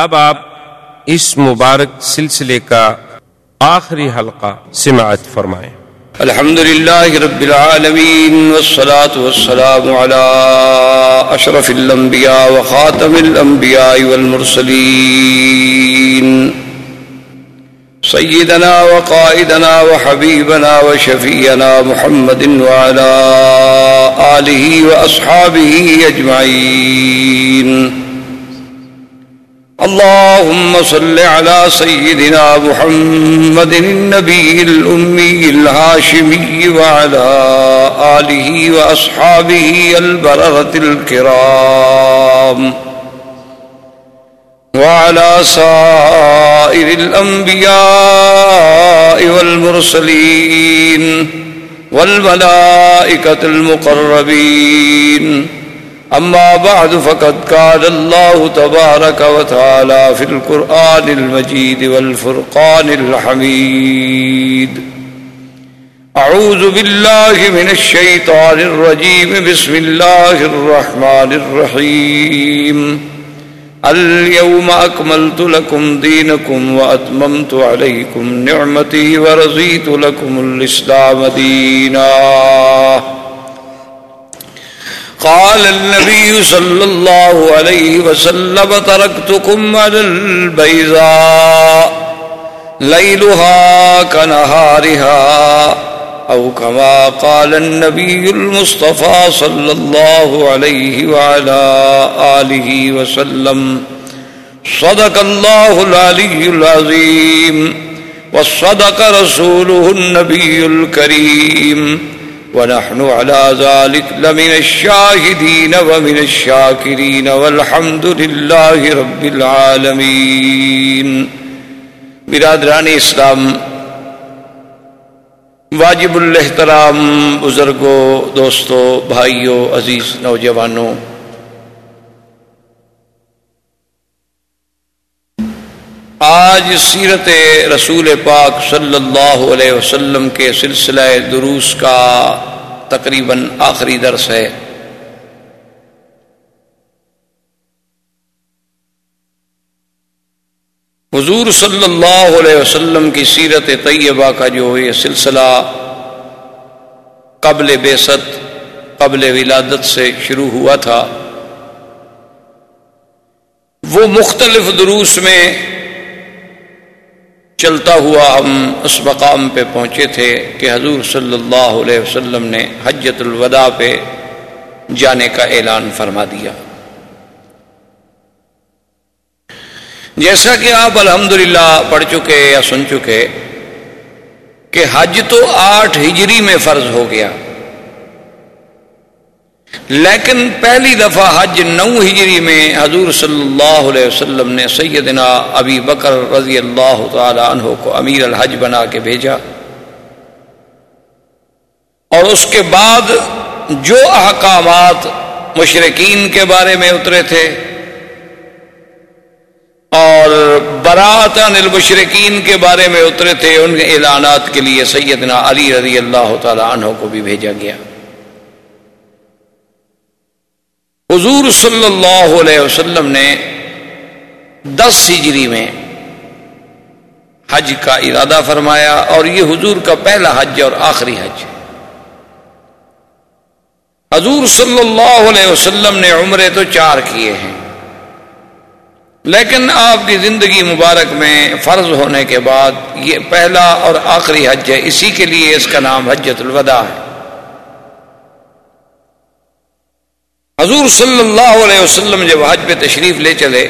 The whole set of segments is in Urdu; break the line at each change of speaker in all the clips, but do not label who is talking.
اب آپ اس مبارک سلسلے کا آخری حلقہ سماعت فرمائیں۔
الحمد لله رب العالمين والصلاة والسلام على أشرف الأنبياء وخاتم الأنبياء والمرسلين سيدنا وقائدنا وحبيبنا وشفينا محمد وعلى آله وأصحابه أجمعين اللهم صل على سيدنا محمد النبي الأمي الهاشمي وعلى آله وأصحابه البررة الكرام وعلى سائر الأنبياء والمرسلين والملائكة المقربين أما بعد، فقد قال الله تبارك وتعالى في القرآن المجيد والفرقان الحميد. أعوذ بالله من الشيطان الرجيم. بسم الله الرحمن الرحيم. اليوم أكملت لكم دينكم وأتممت عليكم نعمتي ورزيت لكم الإسلام ديناً. قال النبي صلى الله عليه وسلم تركتكم على البيضاء ليلها كنهارها أو كما قال النبي المصطفى صلى الله عليه وعلى آله وسلم صدق الله العلي العظيم وصدق رسوله النبي الكريم ونحن على ذلك لمن الشاهدين ومن الشاكرين والحمد لله رب العالمين. برادران اسلام، واجب الاحترام بزرگوں دوستوں بھائیوں عزیز نوجوانوں آج سیرت رسول پاک صلی اللہ علیہ وسلم کے سلسلہ دروس کا تقریباً آخری درس ہے۔ حضور صلی اللہ علیہ وسلم کی سیرت طیبہ کا جو یہ سلسلہ قبل بے ست قبل ولادت سے شروع ہوا تھا۔ وہ مختلف دروس میں چلتا ہوا ہم اس مقام پہ پہنچے تھے کہ حضور صلی اللہ علیہ وسلم نے حجت الوداع پہ جانے کا اعلان فرما دیا۔ جیسا کہ آپ الحمدللہ پڑھ چکے یا سن چکے کہ حج تو آٹھ ہجری میں فرض ہو گیا۔ لیکن پہلی دفعہ حج نو ہجری میں حضور صلی اللہ علیہ وسلم نے سیدنا ابی بکر رضی اللہ تعالی عنہ کو امیر الحج بنا کے بھیجا اور اس کے بعد جو احکامات مشرقین کے بارے میں اترے تھے اور برات المشرقین کے بارے میں اترے تھے، ان کے اعلانات کے لیے سیدنا علی رضی اللہ تعالی عنہ کو بھی بھیجا گیا۔ حضور صلی اللہ علیہ وسلم نے دس ہجری میں حج کا ارادہ فرمایا اور یہ حضور کا پہلا حج اور آخری حج حضور صلی اللہ علیہ وسلم نے عمرے تو چار کیے ہیں، لیکن آپ کی زندگی مبارک میں فرض ہونے کے بعد یہ پہلا اور آخری حج ہے، اسی کے لیے اس کا نام حجت الوداع ہے۔ حضور صلی اللہ علیہ وسلم جب حج پہ تشریف لے چلے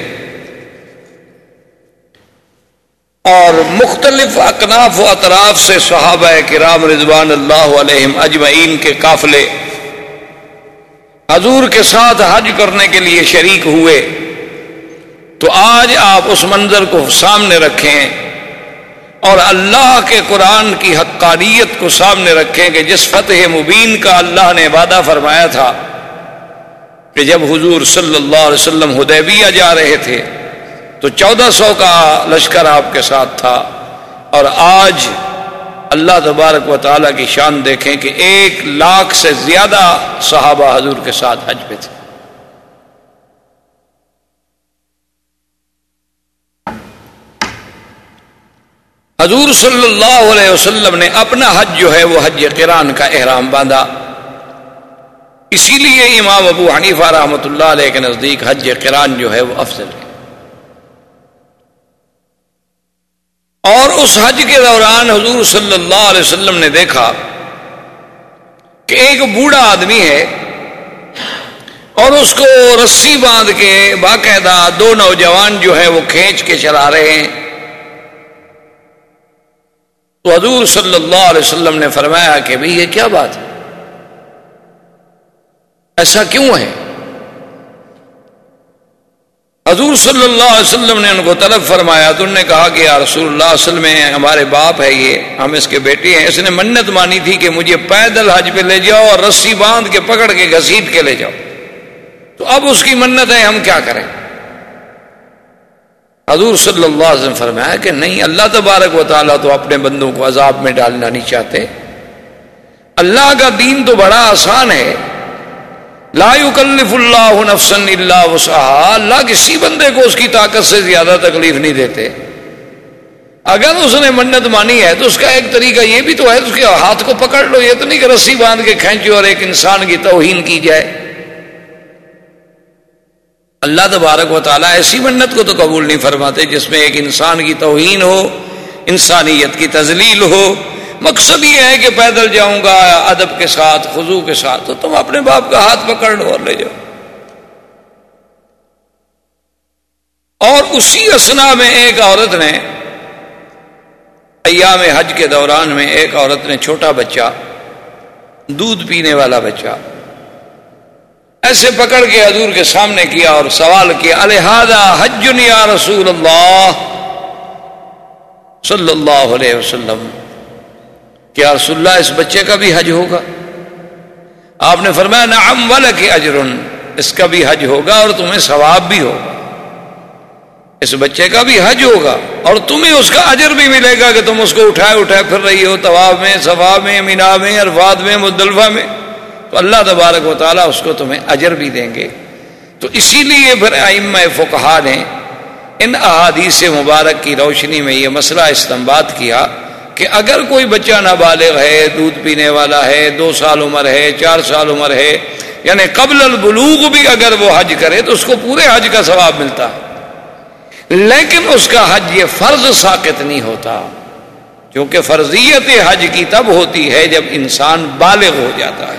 اور مختلف اکناف و اطراف سے صحابہ کرام رضوان اللہ علیہم اجمعین کے قافلے حضور کے ساتھ حج کرنے کے لیے شریک ہوئے، تو آج آپ اس منظر کو سامنے رکھیں اور اللہ کے قرآن کی حقانیت کو سامنے رکھیں کہ جس فتح مبین کا اللہ نے وعدہ فرمایا تھا کہ جب حضور صلی اللہ علیہ وسلم ہدیبیہ جا رہے تھے تو چودہ سو کا لشکر آپ کے ساتھ تھا اور آج اللہ تبارک و تعالیٰ کی شان دیکھیں کہ ایک لاکھ سے زیادہ صحابہ حضور کے ساتھ حج پہ تھے۔ حضور صلی اللہ علیہ وسلم نے اپنا حج جو ہے وہ حج قرآن کا احرام باندھا۔ اسی لیے امام ابو حنیفہ رحمۃ اللہ علیہ کے نزدیک حج قرآن جو ہے وہ افضل ہے۔ اور اس حج کے دوران حضور صلی اللہ علیہ وسلم نے دیکھا کہ ایک بوڑھا آدمی ہے اور اس کو رسی باندھ کے باقاعدہ دو نوجوان جو ہیں وہ کھینچ کے چلا رہے ہیں۔ تو حضور صلی اللہ علیہ وسلم نے فرمایا کہ بھئی یہ کیا بات ہے؟ ایسا کیوں ہے؟ حضور صلی اللہ علیہ وسلم نے ان کو طلب فرمایا تو انہوں نے کہا کہ یا رسول اللہ، اصل میں ہمارے باپ ہے یہ، ہم اس کے بیٹے ہیں۔ اس نے منت مانی تھی کہ مجھے پیدل حج پہ لے جاؤ اور رسی باندھ کے پکڑ کے گھسیٹ کے لے جاؤ۔ تو اب اس کی منت ہے، ہم کیا کریں؟ حضور صلی اللہ علیہ وسلم فرمایا کہ نہیں، اللہ تبارک و تعالیٰ تو اپنے بندوں کو عذاب میں ڈالنا نہیں چاہتے۔ اللہ کا دین تو بڑا آسان ہے۔ لا يكلف اللہ نفسن اللہ وسعها اللہ کسی بندے کو اس کی طاقت سے زیادہ تکلیف نہیں دیتے۔ اگر اس نے منت مانی ہے تو اس کا ایک طریقہ یہ بھی تو ہے، اس کے ہاتھ کو پکڑ لو، یہ تو نہیں کہ رسی باندھ کے کھینچو اور ایک انسان کی توہین کی جائے۔ اللہ تبارک و تعالیٰ ایسی منت کو تو قبول نہیں فرماتے جس میں ایک انسان کی توہین ہو، انسانیت کی تزلیل ہو مقصد یہ ہے کہ پیدل جاؤں گا، ادب کے ساتھ خزو کے ساتھ، تو تم اپنے باپ کا ہاتھ پکڑ لو اور لے جاؤ۔ اور اسی اسنا میں ایک عورت نے، ایام حج کے دوران میں ایک عورت نے، چھوٹا بچہ، دودھ پینے والا بچہ، ایسے پکڑ کے حضور کے سامنے کیا اور سوال کیا الحادہ حج یا رسول اللہ؟ صلی اللہ علیہ وسلم؟ کیا رسول اللہ، اس بچے کا بھی حج ہوگا۔ آپ نے فرمایا، نعم ولک اجر اس کا بھی حج ہوگا اور تمہیں ثواب بھی ہوگا۔ اس بچے کا بھی حج ہوگا اور تمہیں اس کا اجر بھی ملے گا کہ تم اس کو اٹھائے اٹھائے پھر رہی ہو طواب میں، ثواب میں، مینا میں، عرفات میں مدلفہ میں۔ تو اللہ تبارک و تعالیٰ اس کو تمہیں اجر بھی دیں گے۔ تو اسی لیے پھر ائم فقہا نے ان احادیث مبارک کی روشنی میں یہ مسئلہ استعمال کیا۔ کہ اگر کوئی بچہ نابالغ ہے، دودھ پینے والا ہے، دو سال عمر ہے، چار سال عمر ہے یعنی قبل البلوغ بھی اگر وہ حج کرے تو اس کو پورے حج کا ثواب ملتا۔ ہے لیکن اس کا حج یہ فرض ساقت نہیں ہوتا، کیونکہ فرضیت حج کی تب ہوتی ہے جب انسان بالغ ہو جاتا ہے۔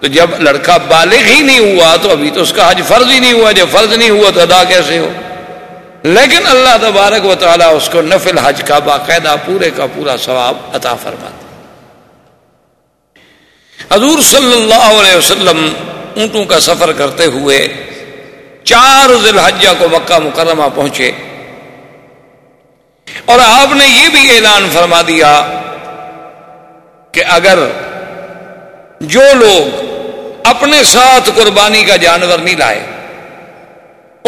تو جب لڑکا بالغ ہی نہیں ہوا تو ابھی تو اس کا حج فرض ہی نہیں ہوا، جب فرض نہیں ہوا تو ادا کیسے ہو؟ لیکن اللہ تبارک و تعالیٰ اس کو نفل حج کا باقاعدہ پورے کا پورا ثواب عطا فرماتا حضور صلی اللہ علیہ وسلم اونٹوں کا سفر کرتے ہوئے چار ذی الحجہ کو مکہ مکرمہ پہنچے۔ اور آپ نے یہ بھی اعلان فرما دیا کہ اگر جو لوگ اپنے ساتھ قربانی کا جانور نہیں لائے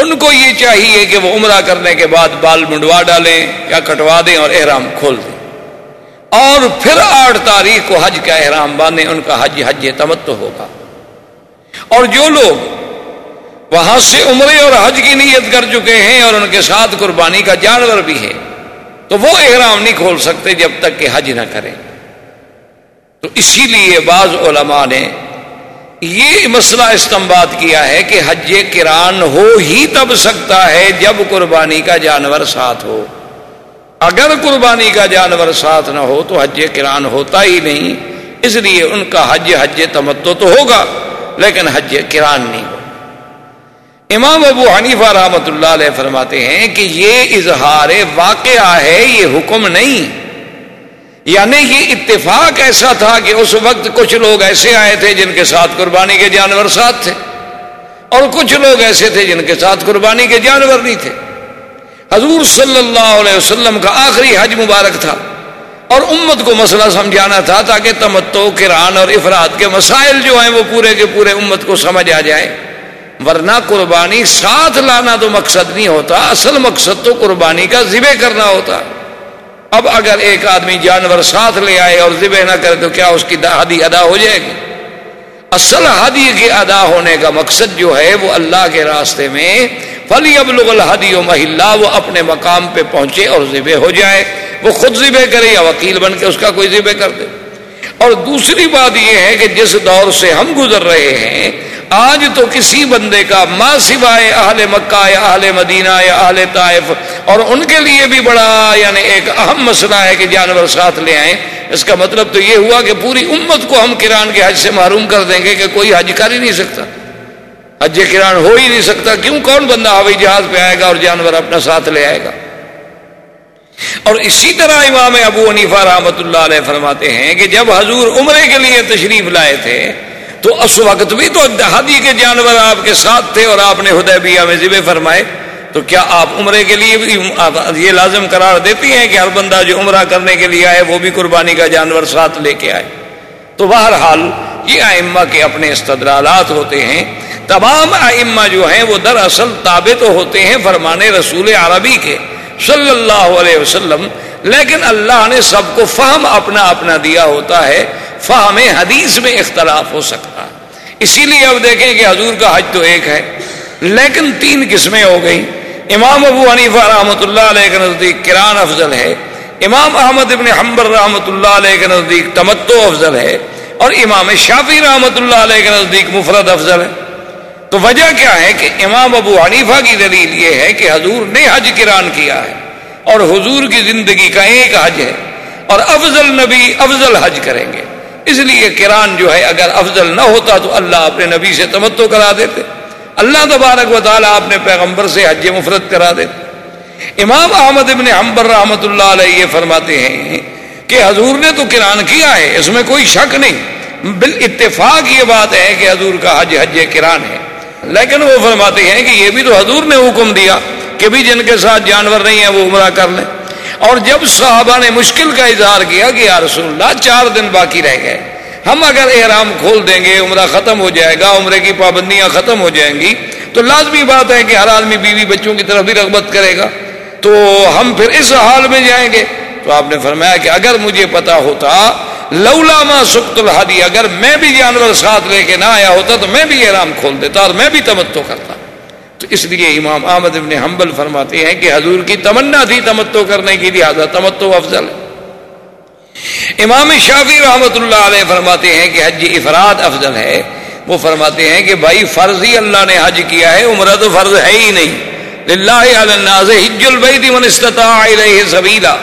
ان کو یہ چاہیے کہ وہ عمرہ کرنے کے بعد بال منڈوا ڈالیں یا کٹوا دیں اور احرام کھول دیں۔ اور پھر آٹھ تاریخ کو حج کا احرام باندھیں، ان کا حج حج تمتو ہوگا۔ اور جو لوگ وہاں سے عمرے اور حج کی نیت کر چکے ہیں اور ان کے ساتھ قربانی کا جانور بھی ہے تو وہ احرام نہیں کھول سکتے جب تک کہ حج نہ کریں۔ تو اسی لیے بعض علماء نے یہ مسئلہ استعمال کیا ہے کہ حج کران ہو ہی تب سکتا ہے جب قربانی کا جانور ساتھ ہو۔ اگر قربانی کا جانور ساتھ نہ ہو تو حج کران ہوتا ہی نہیں۔ اس لیے ان کا حج حج تمتو تو ہوگا، لیکن حج کران نہیں ہو امام ابو حنیفہ رحمۃ اللہ علیہ فرماتے ہیں کہ یہ اظہار واقعہ ہے، یہ حکم نہیں۔ یعنی یہ اتفاق ایسا تھا کہ اس وقت کچھ لوگ ایسے آئے تھے جن کے ساتھ قربانی کے جانور ساتھ تھے، اور کچھ لوگ ایسے تھے جن کے ساتھ قربانی کے جانور نہیں تھے۔ حضور صلی اللہ علیہ وسلم کا آخری حج مبارک تھا، اور امت کو مسئلہ سمجھانا تھا تاکہ تمتو کران اور افراد کے مسائل جو ہیں وہ پورے کے پورے امت کو سمجھ آ جائے۔ ورنہ قربانی ساتھ لانا تو مقصد نہیں ہوتا، اصل مقصد تو قربانی کا ذبح کرنا ہوتا۔ اب اگر ایک آدمی جانور ساتھ لے آئے اور ذبح نہ کرے تو کیا اس کی ہدی ادا ہو جائے گی؟ اصل ہدی کے ادا ہونے کا مقصد جو ہے وہ اللہ کے راستے میں فلی اب الحدی و محلہ وہ اپنے مقام پہ پہنچے اور ذبح ہو جائے۔ وہ خود ذبح کرے یا وکیل بن کے اس کا کوئی ذبح کر دے۔ اور دوسری بات یہ ہے کہ جس دور سے ہم گزر رہے ہیں آج تو کسی بندے کا ماں سوائے اہل مکہ یا اہل مدینہ یا اہل طائف، اور ان کے لیے بھی بڑا یعنی ایک اہم مسئلہ ہے کہ جانور ساتھ لے آئیں۔ اس کا مطلب تو یہ ہوا کہ پوری امت کو ہم کران کے حج سے معروم کر دیں گے کہ کوئی حج کر ہی نہیں سکتا۔ حج کران ہو ہی نہیں سکتا، کیوں؟ کون بندہ ہوائی جہاز پہ آئے گا اور جانور اپنا ساتھ لے آئے گا؟ اور اسی طرح امام ابو عنیفا رحمۃ اللہ علیہ فرماتے ہیں کہ جب حضور عمرے کے لیے تشریف لائے تھے تو اس وقت بھی تو دہادی کے جانور آپ کے ساتھ تھے اور آپ نے حدیبیہ میں ذبح فرمائے، تو کیا آپ عمرے کے لیے بھی یہ لازم قرار دیتی ہیں کہ ہر بندہ جو عمرہ کرنے کے لیے آئے، وہ بھی قربانی کا جانور ساتھ لے کے آئے؟ تو بہرحال یہ ائمہ کے اپنے استدلالات ہوتے ہیں۔ تمام ائمہ جو ہیں وہ دراصل تابع تو ہوتے ہیں فرمانے رسول عربی کے صلی اللہ علیہ وسلم، لیکن اللہ نے سب کو فہم اپنا اپنا دیا ہوتا ہے فہم حدیث میں اختلاف ہو سکتا۔ ہے اسی لیے اب دیکھیں کہ حضور کا حج تو ایک ہے، لیکن تین قسمیں ہو گئی امام ابو حنیفہ رحمۃ اللہ علیہ کے نزدیک کران افضل ہے۔ امام احمد ابن حمبر رحمۃ اللہ علیہ کے نزدیک تمتو افضل ہے۔ اور امام شافی رحمۃ اللہ علیہ کے نزدیک مفرد افضل ہے۔ تو وجہ کیا ہے کہ امام ابو حنیفہ کی دلیل یہ ہے کہ حضور نے حج کران کیا ہے۔ اور حضور کی زندگی کا ایک حج ہے۔ اور افضل نبی افضل حج کریں گے۔ اس لیے کران جو ہے اگر افضل نہ ہوتا تو اللہ اپنے نبی سے تمتو کرا دیتے۔ اللہ تبارک و تعالیٰ اپنے پیغمبر سے حج مفرت کرا دیتے۔ امام احمد ابن حمبر رحمۃ اللہ علیہ یہ فرماتے ہیں کہ حضور نے تو کران کیا ہے، اس میں کوئی شک نہیں۔ بال اتفاق یہ بات ہے کہ حضور کا حج حج کران ہے۔ لیکن وہ فرماتے ہیں کہ یہ بھی تو حضور نے حکم دیا کہ بھی جن کے ساتھ جانور نہیں ہیں وہ عمرہ کر لیں۔ اور جب صحابہ نے مشکل کا اظہار کیا کہ یا رسول اللہ چار دن باقی رہ گئے، ہم اگر احرام کھول دیں گے، عمرہ ختم ہو جائے گا، عمرے کی پابندیاں ختم ہو جائیں گی، تو لازمی بات ہے کہ ہر آدمی بیوی بچوں کی طرف بھی رغبت کرے گا۔ تو ہم پھر اس حال میں جائیں گے۔ تو آپ نے فرمایا کہ اگر مجھے پتا ہوتا، لولا ما سکت الحادی اگر میں بھی جانور ساتھ لے کے نہ آیا ہوتا تو میں بھی احرام کھول دیتا اور میں بھی تمتو کرتا۔ اس لیے امام احمد ابن حنبل فرماتے ہیں کہ حضور کی تمنا تھی تمتو کرنے کی لہٰذا تمتو افضل ہے۔ امام شافی رحمۃ اللہ علیہ فرماتے ہیں کہ حج افراد افضل ہے۔ وہ فرماتے ہیں کہ بھائی فرض ہی اللہ نے حج کیا ہے، عمرہ تو فرض ہے ہی نہیں۔ للہ حج البیت من استطاع الیہ سبیلا۔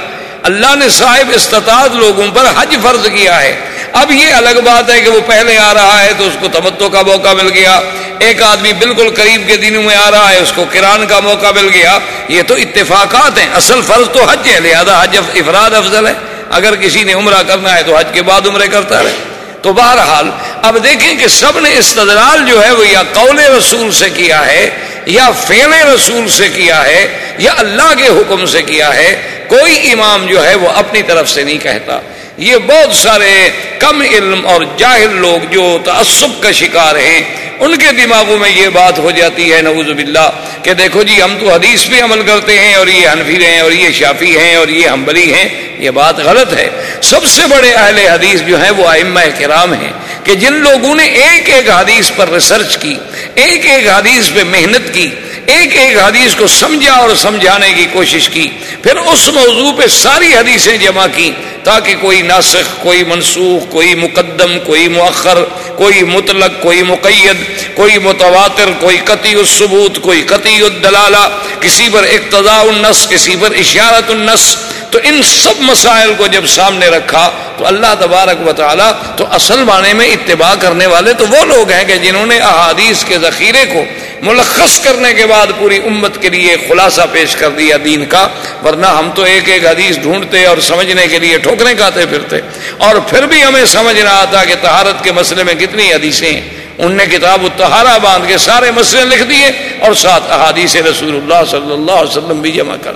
اللہ نے صاحب استطاعت لوگوں پر حج فرض کیا ہے۔ اب یہ الگ بات ہے کہ وہ پہلے آ رہا ہے تو اس کو تمتو کا موقع مل گیا۔ ایک آدمی بالکل قریب کے دنوں میں آ رہا ہے، اس کو کران کا موقع مل گیا۔ یہ تو اتفاقات ہیں، اصل فرض تو حج ہے، لہذا حج افراد افضل ہے۔ اگر کسی نے عمرہ کرنا ہے تو حج کے بعد عمرے کرتا رہے۔ تو بہرحال، اب دیکھیں کہ سب نے استدلال جو ہے وہ یا قول رسول سے کیا ہے۔ یا فیل رسول سے کیا ہے یا اللہ کے حکم سے کیا ہے، کوئی امام جو ہے وہ اپنی طرف سے نہیں کہتا۔ یہ بہت سارے کم علم اور جاہل لوگ جو تعصب کا شکار ہیں ان کے دماغوں میں یہ بات ہو جاتی ہے، نعوذ باللہ، کہ دیکھو جی ہم تو حدیث پہ عمل کرتے ہیں اور یہ حنفی ہیں اور یہ شافی ہیں اور یہ ہمبلی ہیں۔ یہ بات غلط ہے۔ سب سے بڑے اہل حدیث جو ہیں وہ ائمہ کرام ہیں کہ جن لوگوں نے ایک ایک حدیث پر ریسرچ کی، ایک ایک حدیث پہ محنت کی ایک ایک حدیث کو سمجھا اور سمجھانے کی کوشش کی، پھر اس موضوع پہ ساری حدیثیں جمع کی تاکہ کوئی ناسخ، کوئی منسوخ، کوئی مقدم، کوئی مؤخر، کوئی مطلق، کوئی مقید، کوئی متواتر، کوئی قطعی الثبوت، کوئی قطعی الدلالہ، کسی پر اقتضاء النس کسی پر اشارت النس تو ان سب مسائل کو جب سامنے رکھا تو اللہ تبارک و تعالیٰ تو اصل معنی میں اتباع کرنے والے تو وہ لوگ ہیں کہ جنہوں نے احادیث کے ذخیرے کو ملخص کرنے کے بعد پوری امت کے لیے خلاصہ پیش کر دیا دین کا، ورنہ ہم تو ایک ایک حدیث ڈھونڈتے اور سمجھنے کے لیے ٹھوکریں کھاتے پھرتے۔ اور پھر بھی ہمیں سمجھ رہا تھا کہ تہارت کے مسئلے میں کتنی حدیثیں ہیں۔ ان نے کتاب التہارا باندھ کے سارے مسئلے لکھ دیے اور ساتھ احادیث رسول اللہ صلی اللہ علیہ وسلم بھی جمع کر۔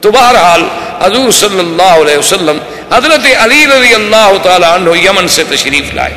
تو بہرحال حضور صلی اللہ علیہ وسلم حضرت علی رضی اللہ تعالیٰ عنہ یمن سے تشریف لائے۔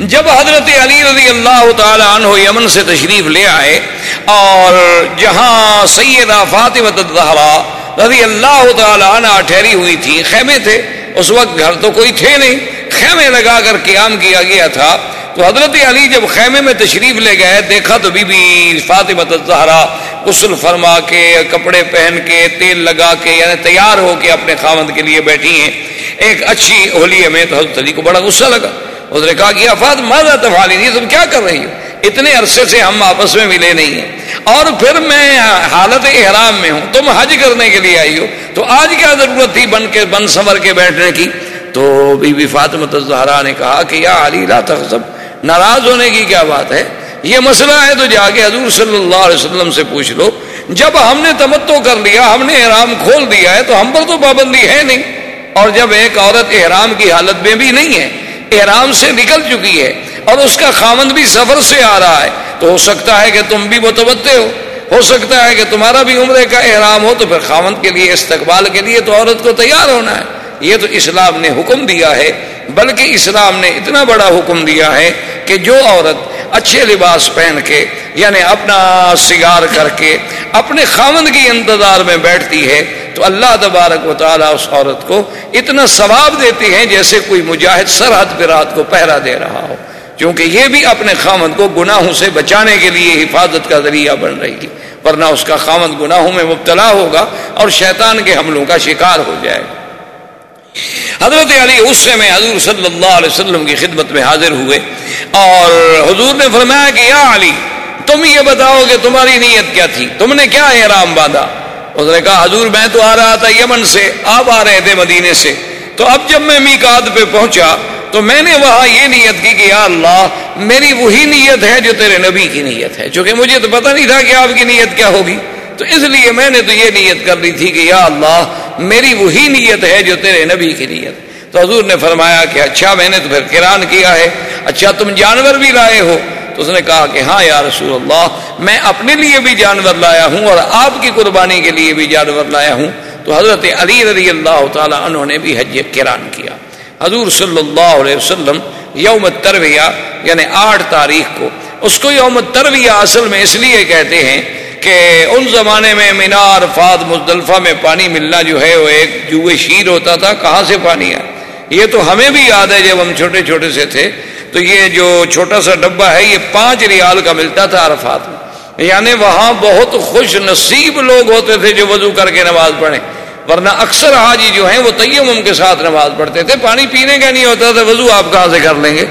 جب حضرت علی رضی اللہ تعالی عنہ یمن سے تشریف لے آئے اور جہاں سیدہ فاطمہ الزہرا رضی اللہ تعالی عنہ ٹھہری ہوئی تھی، خیمے تھے، اس وقت گھر تو کوئی تھے نہیں، خیمے لگا کر قیام کیا گیا تھا۔ تو حضرت علی جب خیمے میں تشریف لے گئے، دیکھا تو بی بی فاطمہ زہرا غسل فرما کے، کپڑے پہن کے، تیل لگا کے یعنی تیار ہو کے اپنے خامد کے لیے بیٹھی ہیں۔ ایک اچھی ہولی میں تو حضرت علی کو بڑا غصہ لگا۔ اس نے کہا کہ افاد ماضا تفالی نہیں جی، تم کیا کر رہی ہو؟ اتنے عرصے سے ہم آپس میں ملے نہیں ہیں۔ اور پھر میں حالت احرام میں ہوں، تم حج کرنے کے لیے آئی ہو، تو آج کیا ضرورت تھی بن کے، بن سنور کے بیٹھنے کی؟ تو بی بی فاطمہ زہرا نے کہا کہ یا علی، لا تخزب ناراض ہونے کی کیا بات ہے؟ یہ مسئلہ ہے تو جا کے حضور صلی اللہ علیہ وسلم سے پوچھ لو۔ جب ہم نے تمتو کر لیا، ہم نے احرام کھول دیا ہے، تو ہم پر تو پابندی ہے نہیں۔ اور جب ایک عورت احرام کی حالت میں بھی نہیں ہے احرام سے نکل چکی ہے اور اس کا خامند بھی سفر سے آ رہا ہے تو ہو سکتا ہے کہ تم بھی متوتے ہو۔ ہو سکتا ہے کہ تمہارا بھی عمرے کا احرام ہو تو پھر خامند کے لیے، استقبال کے لیے تو عورت کو تیار ہونا ہے۔ یہ تو اسلام نے حکم دیا ہے، بلکہ اسلام نے اتنا بڑا حکم دیا ہے کہ جو عورت اچھے لباس پہن کے یعنی اپنا سگار کر کے، اپنے خامند کی انتظار میں بیٹھتی ہے، تو اللہ تبارک و تعالیٰ اس عورت کو اتنا ثواب دیتی ہے جیسے کوئی مجاہد سرحد پہ رات کو پہرا دے رہا ہو۔ کیونکہ یہ بھی اپنے خامد کو گناہوں سے بچانے کے لیے حفاظت کا ذریعہ بن رہی ہے، ورنہ اس کا خامد گناہوں میں مبتلا ہوگا اور شیطان کے حملوں کا شکار ہو جائے گا۔ حضرت علی غصے میں حضور صلی اللہ علیہ وسلم کی خدمت میں حاضر ہوئے اور حضور نے فرمایا کہ یا علی، تم یہ بتاؤ کہ تمہاری نیت کیا تھی؟ تم نے کیا احرام باندھا؟ اس نے کہا، حضور، میں تو آ رہا تھا یمن سے، آپ آ رہے تھے مدینے سے۔ تو اب جب میں میکات پہ پہنچا، تو میں نے وہاں یہ نیت کی کہ یا اللہ، میری وہی نیت ہے جو تیرے نبی کی نیت ہے۔ چونکہ مجھے تو پتہ نہیں تھا کہ آپ کی نیت کیا ہوگی۔ تو اس لیے میں نے تو یہ نیت کر لی تھی کہ یا اللہ، میری وہی نیت ہے جو تیرے نبی کی نیت۔ تو حضور نے فرمایا کہ اچھا میں نے تو پھر کران کیا ہے۔ اچھا تم جانور بھی لائے ہو۔ تو اس نے کہا کہ ہاں یا رسول اللہ، میں اپنے لیے بھی جانور لایا ہوں اور آپ کی قربانی کے لیے بھی جانور لایا ہوں۔ تو حضرت علی رضی اللہ تعالیٰ انہوں نے بھی حج کران کیا۔ حضور صلی اللہ علیہ وسلم یوم ترویہ یعنی آٹھ تاریخ کو، اس کو یوم ترویہ اصل میں اس لیے کہتے ہیں کہ ان زمانے میں مینار فاد مزدلفہ میں پانی ملنا جو ہے وہ ایک جوئے شیر ہوتا تھا، کہاں سے پانی آیا یہ تو ہمیں بھی یاد ہے جب ہم چھوٹے چھوٹے سے تھے، تو یہ جو چھوٹا سا ڈبہ ہے، یہ پانچ ریال کا ملتا تھا عرفات میں۔ یعنی وہاں بہت خوش نصیب لوگ ہوتے تھے جو وضو کر کے نماز پڑھیں۔ ورنہ اکثر حاجی جو ہیں وہ تیمم کے ساتھ نماز پڑھتے تھے، پانی پینے کا نہیں ہوتا تھا، وضو آپ کہاں سے کر لیں گے؟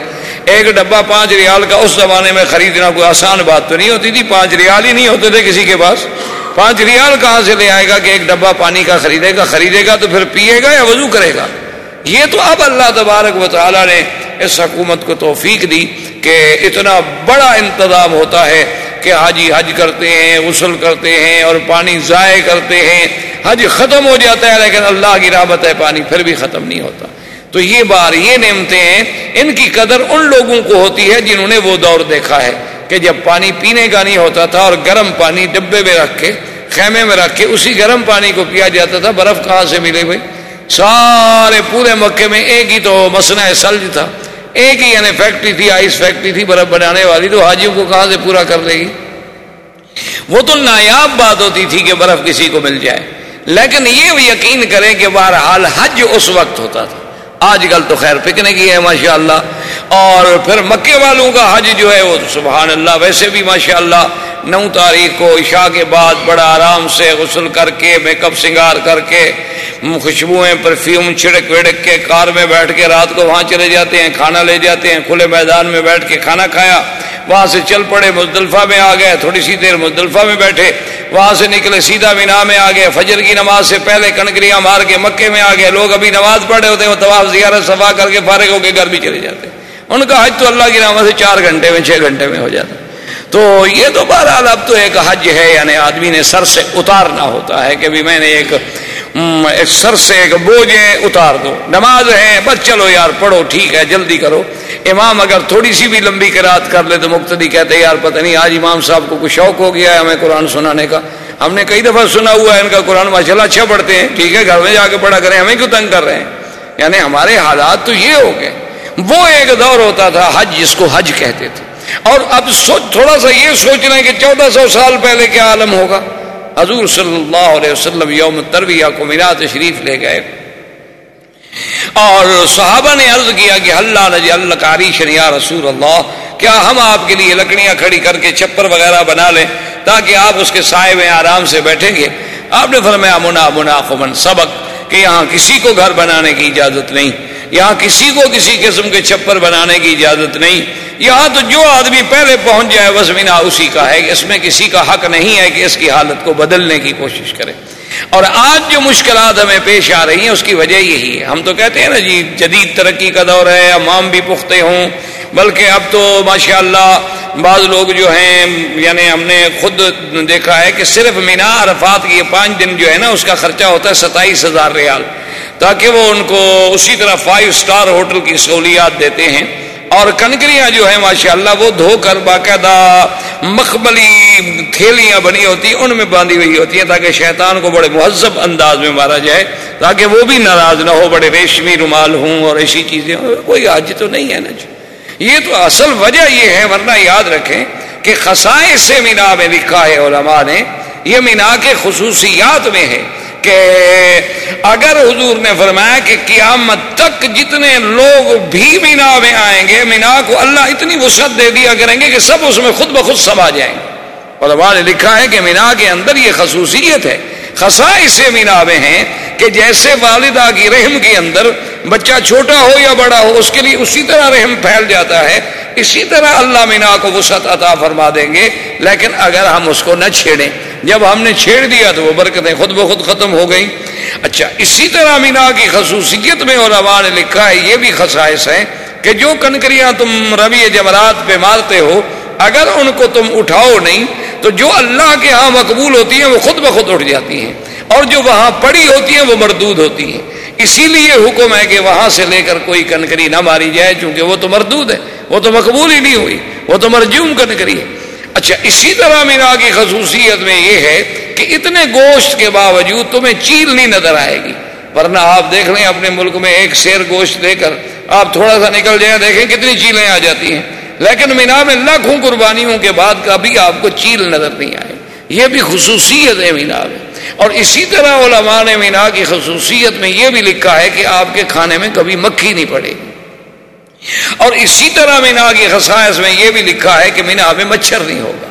ایک ڈبہ پانچ ریال کا اس زمانے میں خریدنا کوئی آسان بات تو نہیں ہوتی تھی؟ پانچ ریال ہی نہیں ہوتے تھے کسی کے پاس؟ پانچ ریال کہاں سے لے آئے گا کہ ایک ڈبہ پانی کا خریدے گا؟ خریدے گا تو پھر پیے گا یا وضو کرے گا؟ یہ تو اب اللہ تبارک و تعالیٰ نے اس حکومت کو توفیق دی کہ اتنا بڑا انتظام ہوتا ہے کہ حاجی حج کرتے ہیں، غسل کرتے ہیں اور پانی ضائع کرتے ہیں۔ حج ختم ہو جاتا ہے لیکن اللہ کی رحمت ہے، پانی پھر بھی ختم نہیں ہوتا۔ تو یہ بار یہ نعمتیں ہیں، ان کی قدر ان لوگوں کو ہوتی ہے جنہوں نے وہ دور دیکھا ہے کہ جب پانی پینے کا نہیں ہوتا تھا اور گرم پانی ڈبے میں رکھ کے، خیمے میں رکھ کے اسی گرم پانی کو پیا جاتا تھا، برف کہاں سے ملے ہوئے سارے پورے مکے میں ایک ہی تو مسنا سلج تھا۔ ایک ہی یعنی فیکٹری تھی، آئس فیکٹری تھی برف بنانے والی، تو حاجیوں کو کہاں سے پورا کر لے گی؟ وہ تو نایاب بات ہوتی تھی کہ برف کسی کو مل جائے۔ لیکن یہ یقین کریں کہ بہرحال حج اس وقت ہوتا تھا۔ آج کل تو خیر پکنک ہی ہے ماشاء اللہ اور پھر مکے والوں کا حج جو ہے وہ سبحان اللہ، ویسے بھی ماشاء اللہ نو تاریخ کو عشاء کے بعد بڑا آرام سے غسل کر کے میک اپ سنگار کر کے، خوشبوئیں پرفیوم چھڑک وڑک کے، کار میں بیٹھ کے رات کو وہاں چلے جاتے ہیں، کھانا لے جاتے ہیں، کھلے میدان میں بیٹھ کے کھانا کھایا۔ وہاں سے چل پڑے، مزدلفہ میں آ گئے، تھوڑی سی دیر مزدلفہ میں بیٹھے۔ وہاں سے نکلے، سیدھا مینا میں آ گئے۔ فجر کی نماز سے پہلے کنکریاں مار کے مکے میں آ گئے۔ لوگ ابھی نماز پڑھے ہوتے ہیں، وہ طواف زیارت صفا کر کے فارغ ہو کے گھر بھی چلے جاتے ان کا حج تو اللہ کی نامہ سے چار گھنٹے میں، چھ گھنٹے میں ہو جاتا تو یہ تو بہرحال اب تو ایک حج ہے یعنی آدمی نے سر سے اتارنا ہوتا ہے کہ بھی میں نے ایک سر سے ایک بوجھ اتار دو۔ نماز ہے، بس چلو یار، پڑھو، ٹھیک ہے، جلدی کرو۔ امام اگر تھوڑی سی بھی لمبی کرات کر لے تو مقتدی کہتے یار پتہ نہیں، آج امام صاحب کو کچھ شوق ہو گیا ہے ہمیں قرآن سنانے کا۔ ہم نے کئی دفعہ سنا ہوا ہے، ان کا قرآن ماشاء اللہ اچھا پڑھتے ہیں، ٹھیک ہے، گھر میں جا کے پڑھا کریں، ہمیں کیوں تنگ کر رہے ہیں؟ یعنی ہمارے حالات تو یہ ہو گئے۔ وہ ایک دور ہوتا تھا حج جس کو حج کہتے تھے۔ اور اب سوچ تھوڑا سا یہ سوچ رہے ہیں کہ چودہ سو سال پہلے کیا عالم ہوگا۔ حضور صلی اللہ علیہ وسلم یوم ترویہ کو میرا تشریف لے گئے۔ اور صحابہ نے عرض کیا کہ اللہ نجی اللہ کاری شنیا رسول اللہ کیا ہم آپ کے لیے لکڑیاں کھڑی کر کے چھپر وغیرہ بنا لیں تاکہ آپ اس کے سائے میں آرام سے بیٹھیں گے؟ آپ نے فرمایا، منا منا خمن سبق۔ کہ یہاں کسی کو گھر بنانے کی اجازت نہیں، یہاں کسی کو کسی قسم کے چھپر بنانے کی اجازت نہیں۔ یہاں تو جو آدمی پہلے پہنچ جائے، بس اسی کا ہے۔ اس میں کسی کا حق نہیں ہے کہ اس کی حالت کو بدلنے کی کوشش کرے۔ اور آج جو مشکلات ہمیں پیش آ رہی ہیں، اس کی وجہ یہی ہے۔ ہم تو کہتے ہیں نا جی جدید ترقی کا دور ہے، امام بھی پختے ہوں، بلکہ اب تو ماشاء اللہ بعض لوگ جو ہیں یعنی ہم نے خود دیکھا ہے کہ صرف مینا، عرفات کی پانچ دن جو ہے نا، اس کا خرچہ ہوتا ہے ستائیس ہزار ریال، تاکہ وہ ان کو اسی طرح فائیو سٹار ہوٹل کی سہولیات دیتے ہیں۔ اور کنکریاں جو ہیں ماشاء اللہ وہ دھو کر باقاعدہ مخبلی تھیلیاں بنی ہوتی ہیں ان میں باندھی ہوئی ہوتی ہیں تاکہ شیطان کو بڑے مہذب انداز میں مارا جائے، تاکہ وہ بھی ناراض نہ ہو، بڑے ریشمی رومال ہوں اور ایسی چیزیں کوئی حج تو نہیں ہے نا جی۔ یہ تو اصل وجہ یہ ہے، ورنہ یاد رکھیں کہ خسائے سے مینا میں لکھا ہے علماء نے، یہ مینا کے خصوصیات میں ہے۔ کہ اگر حضور نے فرمایا کہ قیامت تک جتنے لوگ بھی مینا میں آئیں گے، مینا کو اللہ اتنی وسعت دے دیا کریں گے کہ سب اس میں خود بخود سما جائیں۔ گے علماء نے لکھا ہے کہ مینا کے اندر یہ خصوصیت ہے۔ خسائے مینا میں ہیں کہ جیسے والدہ کی رحم کے اندر بچہ چھوٹا ہو یا بڑا ہو، اس کے لیے اسی طرح رحم پھیل جاتا ہے۔ اسی طرح اللہ مینا کو وسعت عطا فرما دیں گے۔ لیکن اگر ہم اس کو نہ چھیڑیں جب ہم نے چھیڑ دیا تو وہ برکتیں خود بخود ختم ہو گئی اچھا اسی طرح مینا کی خصوصیت میں علماء نے لکھا ہے، یہ بھی خصائص ہے کہ جو کنکریاں تم روی جمرات پہ مارتے ہو، اگر ان کو تم اٹھاؤ نہیں، تو جو اللہ کے ہاں مقبول ہوتی ہیں، وہ خود بخود اٹھ جاتی ہیں۔ اور جو وہاں پڑی ہوتی ہیں، وہ مردود ہوتی ہیں۔ اسی لیے حکم ہے کہ وہاں سے لے کر کوئی کنکری نہ ماری جائے، چونکہ وہ تو مردود ہے، وہ تو مقبول ہی نہیں ہوئی، وہ تو مرجوم کنکری ہے۔ اچھا اسی طرح مینا کی خصوصیت میں یہ ہے کہ اتنے گوشت کے باوجود تمہیں چیل نہیں نظر آئے گی۔ ورنہ آپ دیکھ لیں اپنے ملک میں ایک شیر گوشت لے کر آپ تھوڑا سا نکل جائیں، دیکھیں کتنی چیلیں آ جاتی ہیں۔ لیکن مینا میں لاکھوں قربانیوں کے بعد کبھی آپ کو چیل نظر نہیں آئے۔ یہ بھی خصوصیت ہے مینا میں۔ اور اسی طرح علماء نے مینا کی خصوصیت میں یہ بھی لکھا ہے کہ آپ کے کھانے میں کبھی مکھی نہیں پڑے گی۔ اور اسی طرح مینا کی خصائص میں یہ بھی لکھا ہے کہ مینا میں مچھر نہیں ہوگا۔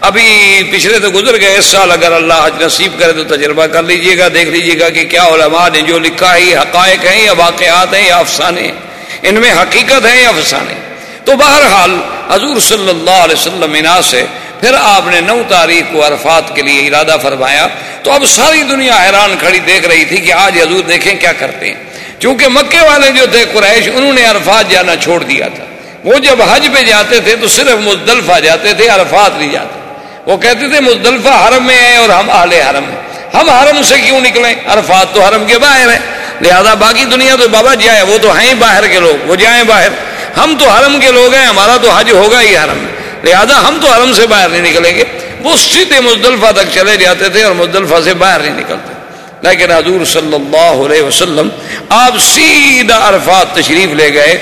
ابھی پچھلے تو گزر گئے اس سال اگر اللہ حج نصیب کرے تو تجربہ کر لیجیے گا، دیکھ لیجیے گا کہ کیا علماء نے جو لکھا ہے، یہ حقائق ہیں یا واقعات ہیں یا افسانے ہیں۔ ان میں حقیقت ہے یا افسانے تو بہرحال حضور صلی اللہ علیہ وسلم مینا سے پھر آپ نے نو تاریخ کو عرفات کے لیے ارادہ فرمایا۔ تو اب ساری دنیا حیران کھڑی دیکھ رہی تھی کہ آج حضور دیکھیں کیا کرتے ہیں۔ چونکہ مکے والے جو تھے قریش، انہوں نے عرفات جانا چھوڑ دیا تھا۔ وہ جب حج پہ جاتے تھے تو صرف مزدلفہ جاتے تھے، عرفات نہیں جاتے۔ وہ کہتے تھے، مزدلفہ حرم میں ہے اور ہم اہل حرم ہیں۔ ہم حرم سے کیوں نکلیں؟ عرفات تو حرم کے باہر ہیں۔ لہذا باقی دنیا تو بابا جائے، وہ تو ہیں باہر کے لوگ، وہ جائیں باہر۔ ہم تو حرم کے لوگ ہیں، ہمارا تو حج ہوگا ہی حرم۔ میں لہذا ہم تو حرم سے باہر نہیں نکلیں گے۔ وہ سیدھے مزدلفہ تک چلے جاتے تھے اور مزدلفہ سے باہر نہیں نکلتے۔ لیکن حضور صلی اللہ علیہ وسلم آپ سیدھا عرفات تشریف لے گئے۔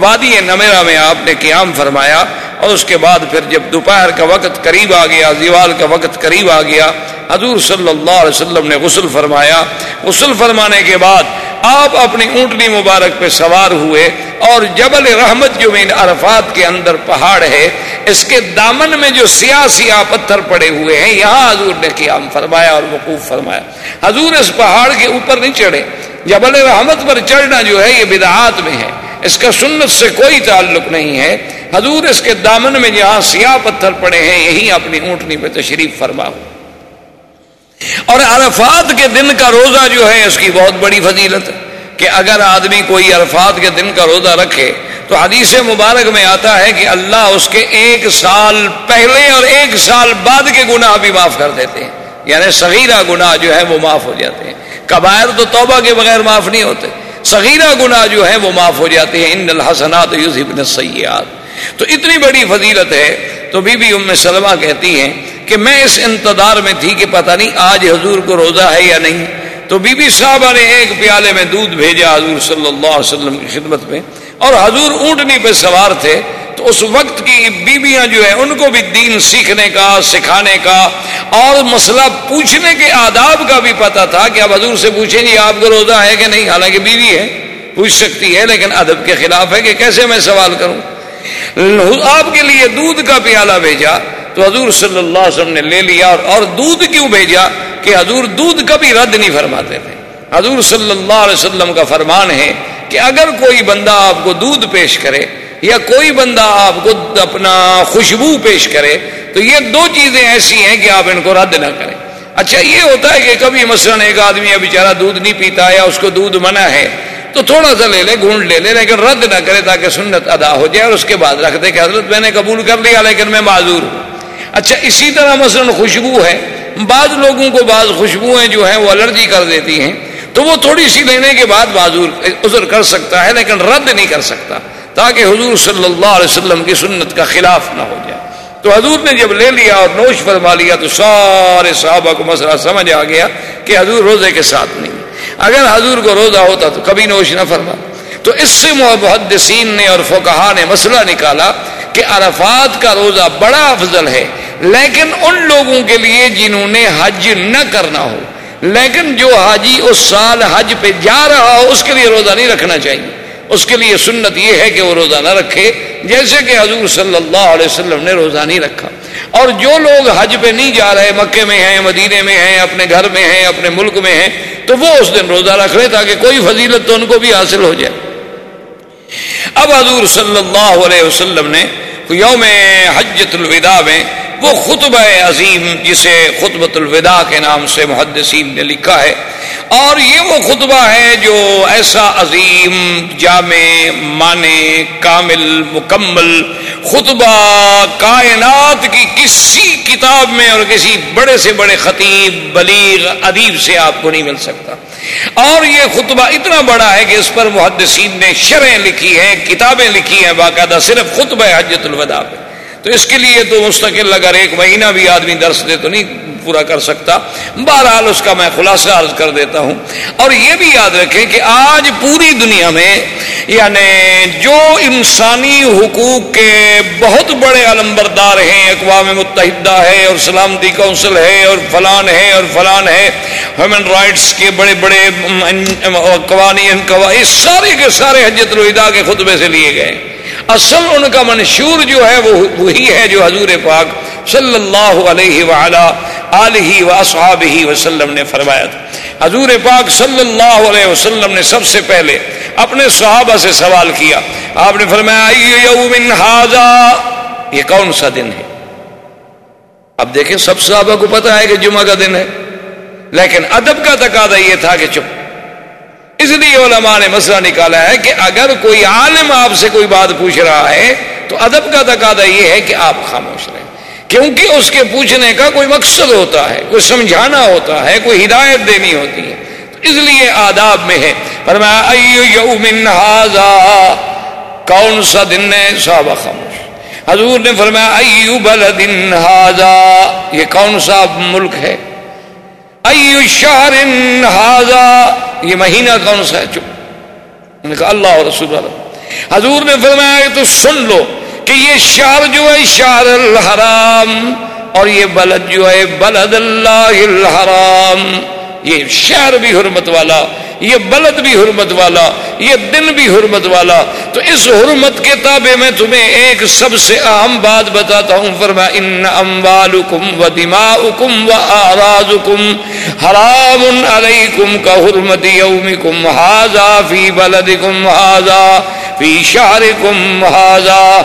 وادی نمیرا میں آپ نے قیام فرمایا اور اس کے بعد پھر جب دوپہر کا وقت قریب آ گیا، زیوال کا وقت قریب آ گیا، حضور صلی اللہ علیہ وسلم نے غسل فرمایا۔ غسل فرمانے کے بعد آپ اپنی اونٹنی مبارک پہ سوار ہوئے اور جبل رحمت جو میں عرفات کے اندر پہاڑ ہے، اس کے دامن میں جو سیاہ سیاہ پتھر پڑے ہوئے ہیں، یہاں حضور نے قیام فرمایا اور وقوف فرمایا۔ حضور اس پہاڑ کے اوپر نہیں چڑھے۔ جبل رحمت پر چڑھنا جو ہے، یہ بدعات میں ہے۔ اس کا سنت سے کوئی تعلق نہیں ہے۔ حضور اس کے دامن میں جہاں سیاہ پتھر پڑے ہیں یہی اپنی اونٹنی پہ تشریف فرما ہو۔ اور عرفات کے دن کا روزہ جو ہے، اس کی بہت بڑی فضیلت ہے کہ اگر آدمی کوئی عرفات کے دن کا روزہ رکھے، تو حدیث مبارک میں آتا ہے کہ اللہ اس کے ایک سال پہلے اور ایک سال بعد کے گناہ بھی معاف کر دیتے ہیں۔ یعنی صغیرہ گناہ جو ہے، وہ معاف ہو جاتے ہیں۔ کبائر تو توبہ کے بغیر معاف نہیں ہوتے۔ صغیرہ گناہ جو ہے، وہ معاف ہو جاتے ہیں۔ ان الحسنات یوزبن السیئات۔ تو اتنی بڑی فضیلت ہے تو بی بی ام سلمہ کہتی ہیں کہ میں اس انتظار میں تھی کہ پتہ نہیں آج حضور کو روزہ ہے یا نہیں۔ تو بی بی صاحبہ نے ایک پیالے میں دودھ بھیجا حضور صلی اللہ علیہ وسلم کی خدمت میں اور حضور اونٹنی پہ سوار تھے۔ تو اس وقت کی بیویاں جو ہیں ان کو بھی دین سیکھنے کا، سکھانے کا اور مسئلہ پوچھنے کے آداب کا بھی پتہ تھا کہ اب حضور سے پوچھیں جی آپ کو روزہ ہے کہ نہیں؟ حالانکہ بیوی ہے، پوچھ سکتی ہے لیکن ادب کے خلاف ہے کہ کیسے میں سوال کروں؟ آپ کے لیے دودھ کا پیالہ بھیجا تو حضور صلی اللہ علیہ وسلم نے لے لیا اور دودھ کیوں بھیجا کہ حضور دودھ کبھی رد نہیں فرماتے تھے۔ حضور صلی اللہ علیہ وسلم کا فرمان ہے کہ اگر کوئی بندہ آپ کو دودھ پیش کرے یا کوئی بندہ آپ کو اپنا خوشبو پیش کرے تو یہ دو چیزیں ایسی ہیں کہ آپ ان کو رد نہ کریں۔ اچھا یہ ہوتا ہے کہ کبھی مثلاً ایک آدمی بیچارہ دودھ نہیں پیتا یا اس کو دودھ منع ہے تو تھوڑا سا لے لے گھونڈ لے لے، لیکن رد نہ کرے تاکہ سنت ادا ہو جائے اور اس کے بعد رکھ دے کہ حضرت میں نے قبول کر لیا لیکن میں معذور ہوں۔ اچھا اسی طرح مثلاً خوشبو ہے۔ بعض لوگوں کو بعض خوشبوئیں جو ہیں وہ الرجی کر دیتی ہیں۔ تو وہ تھوڑی سی لینے کے بعد معذور، عذر کر سکتا ہے، لیکن رد نہیں کر سکتا۔ تاکہ حضور صلی اللہ علیہ وسلم کی سنت کا خلاف نہ ہو جائے۔ تو حضور نے جب لے لیا اور نوش فرما لیا تو سارے صحابہ کو مسئلہ سمجھ آ گیا کہ حضور روزے کے ساتھ نہیں۔ اگر حضور کو روزہ ہوتا تو کبھی نوش نہ فرما۔ تو اس سے محدثین نے اور فوکہ نے مسئلہ نکالا کہ عرفات کا روزہ بڑا افضل ہے، لیکن ان لوگوں کے لیے جنہوں نے حج نہ کرنا ہو۔ لیکن جو حاجی اس سال حج پہ جا رہا ہو، اس کے لیے روزہ نہیں رکھنا چاہیے۔ اس کے لیے سنت یہ ہے کہ وہ روزہ نہ رکھے، جیسے کہ حضور صلی اللہ علیہ وسلم نے روزہ نہیں رکھا۔ اور جو لوگ حج پہ نہیں جا رہے، مکے میں ہیں مدینے میں ہیں، اپنے گھر میں ہیں، اپنے ملک میں ہیں، تو وہ اس دن روزہ رکھ لے تاکہ کوئی فضیلت تو ان کو بھی حاصل ہو جائے۔ اب حضور صلی اللہ علیہ وسلم نے یوم حجت الوداع میں وہ خطبہ عظیم جسے خطبۃ الوداع کے نام سے محدثین نے لکھا ہے اور یہ وہ خطبہ ہے جو ایسا عظیم جامع معنی کامل مکمل خطبہ کائنات کی کسی کتاب میں اور کسی بڑے سے بڑے خطیب بلیغ ادیب سے آپ کو نہیں مل سکتا اور یہ خطبہ اتنا بڑا ہے کہ اس پر محدثین نے شرح لکھی ہیں کتابیں لکھی ہیں، باقاعدہ صرف خطبہ حجت الوداع پہ۔ تو اس کے لیے تو مستقل اگر ایک مہینہ بھی آدمی درس دے تو نہیں پورا کر سکتا۔ بہرحال اس کا میں خلاصہ عرض کر دیتا ہوں۔ اور یہ بھی یاد رکھیں کہ آج پوری دنیا میں یعنی جو انسانی حقوق کے بہت بڑے علم بردار ہیں، اقوام متحدہ ہے اور سلامتی کونسل ہے اور فلان ہے اور فلان ہے ہیومن رائٹس کے بڑے بڑے قوانین سارے کے سارے حجت الوداع کے خطبے سے لیے گئے۔ اصل ان کا منشور جو ہے وہ وہی ہے جو حضور پاک صلی اللہ علیہ علیہ و وسلم نے فرمایا تھا۔ حضور پاک صلی اللہ علیہ وسلم نے سب سے پہلے اپنے صحابہ سے سوال کیا۔ آپ نے فرمایا یوم حاضا یہ کون سا دن ہے؟ اب دیکھیں، سب صحابہ کو پتا ہے کہ جمعہ کا دن ہے۔ لیکن ادب کا تقاضا یہ تھا کہ چپ اس لیے علماء نے مسئلہ نکالا ہے کہ اگر کوئی عالم آپ سے کوئی بات پوچھ رہا ہے، تو ادب کا تقاضا یہ ہے کہ آپ خاموش رہیں۔ کیونکہ اس کے پوچھنے کا کوئی مقصد ہوتا ہے، کوئی سمجھانا ہوتا ہے، کوئی ہدایت دینی ہوتی ہے۔ اس لیے آداب میں ہے۔ فرمایا کون سا دن ہے؟ صحابہ خاموش۔ حضور نے فرمایا، ایو بلد ہاضا یہ کون سا ملک ہے؟ ایشارن ہاضا یہ مہینہ کون سا ہے؟ چپ۔ کہا اللہ اور رسول اللہ۔ حضور نے فرمایا تو سن لو کہ یہ شہر جو ہے، شہر الحرام، اور یہ بلد جو ہے، بلد اللہ الحرام۔ یہ شہر بھی حرمت والا، یہ بلد بھی حرمت والا، یہ دن بھی حرمت والا۔ تو اس حرمت کے تابع میں تمہیں ایک سب سے اہم بات بتاتا ہوں۔ فرما، ان اموالکم و دماؤکم و آرازکم حرام علیکم کا حرمت یومکم۔ حاضا فی بلدکم حاضا فی شہرکم حاضا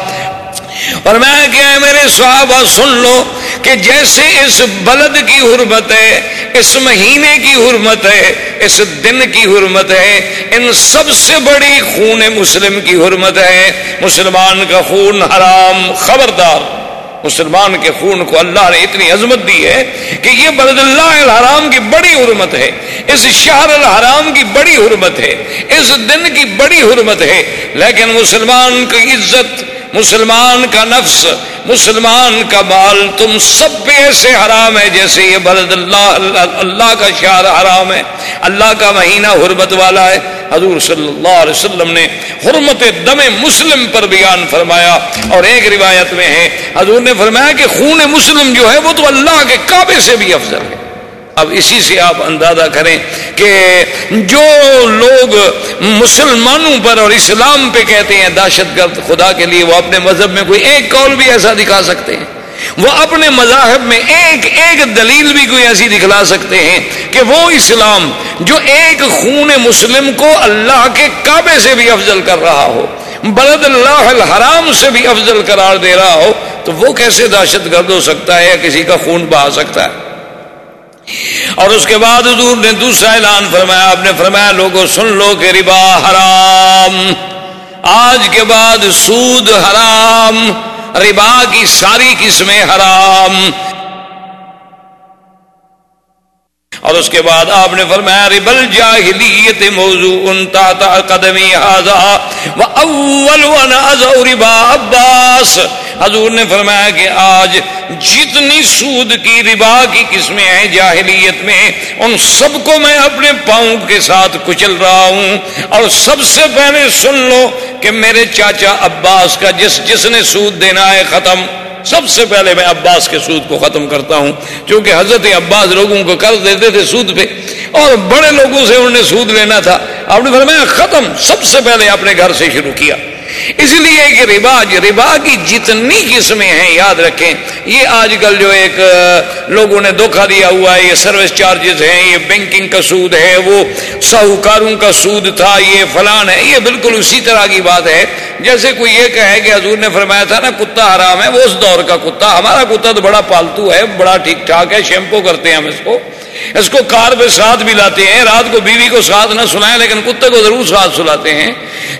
اور میں کیا میرے صحابہ، سن لو کہ جیسے اس بلد کی حرمت ہے، اس مہینے کی حرمت ہے، اس دن کی حرمت ہے، ان سب سے بڑی خون مسلم کی حرمت ہے۔ مسلمان کا خون حرام، خبردار۔ مسلمان کے خون کو اللہ نے اتنی عظمت دی ہے کہ یہ بلد اللہ الحرام کی بڑی حرمت ہے، اس شہر الحرام کی بڑی حرمت ہے، اس دن کی بڑی حرمت ہے۔ لیکن مسلمان کی عزت مسلمان کا نفس، مسلمان کا مال، تم سب پہ ایسے حرام ہے جیسے یہ بلد اللہ اللہ کا شعر حرام ہے۔ اللہ کا مہینہ حرمت والا ہے۔ حضور صلی اللہ علیہ وسلم نے حرمت دم مسلم پر بیان فرمایا۔ اور ایک روایت میں ہے، حضور نے فرمایا کہ خون مسلم جو ہے وہ تو اللہ کے کعبے سے بھی افضل ہے۔ اب اسی سے آپ اندازہ کریں کہ جو لوگ مسلمانوں پر اور اسلام پہ کہتے ہیں دہشت گرد خدا کے لیے وہ اپنے مذہب میں کوئی ایک قول بھی ایسا دکھا سکتے ہیں، وہ اپنے مذاہب میں ایک ایک دلیل بھی کوئی ایسی دکھلا سکتے ہیں کہ وہ اسلام جو ایک خون مسلم کو اللہ کے کعبے سے بھی افضل کر رہا ہو، بلد اللہ الحرام سے بھی افضل قرار دے رہا ہو، تو وہ کیسے دہشت گرد ہو سکتا ہے یا کسی کا خون بہا سکتا ہے؟ اور اس کے بعد حضور نے دوسرا اعلان فرمایا، آپ نے فرمایا لوگوں سن لو کہ ربا حرام۔ آج کے بعد سود حرام، ربا کی ساری قسمیں حرام۔ اور اس کے بعد آپ نے فرمایا ربل جاہلیت موضوع تا قدمی ربا عباس۔ حضور نے فرمایا کہ آج جتنی سود کی ربا کی قسمیں ہیں جاہلیت میں، ان سب کو میں اپنے پاؤں کے ساتھ کچل رہا ہوں۔ اور سب سے پہلے سن لو کہ میرے چاچا عباس کا جس جس نے سود دینا ہے ختم۔ سب سے پہلے میں عباس کے سود کو ختم کرتا ہوں۔ کیونکہ حضرت عباس لوگوں کو قرض دیتے تھے سود پہ۔ اور بڑے لوگوں سے انہوں نے سود لینا تھا۔ آپ نے فرمایا ختم۔ سب سے پہلے اپنے گھر سے شروع کیا۔ اس لیے کہ ربا ربا کی جتنی قسمیں ہیں، یاد رکھیں، یہ آج کل جو ایک لوگوں نے دھوکھا دیا ہوا ہے، یہ سروس چارجز ہیں، یہ بینکنگ کا سود ہے، وہ ساہوکاروں کا سود تھا، یہ فلان ہے، یہ بالکل اسی طرح کی بات ہے۔ جیسے کوئی یہ کہے کہ حضور نے فرمایا تھا نا، کتا حرام ہے، وہ اس دور کا کتا، ہمارا کتا تو بڑا پالتو ہے، بڑا ٹھیک ٹھاک ہے، شیمپو کرتے ہیں ہم اس کو۔ اس کو کار پہ ساتھ بھی لاتے ہیں، رات کو بیوی کو ساتھ نہ سنائے لیکن کتے کو ضرور ساتھ سلاتے ہیں۔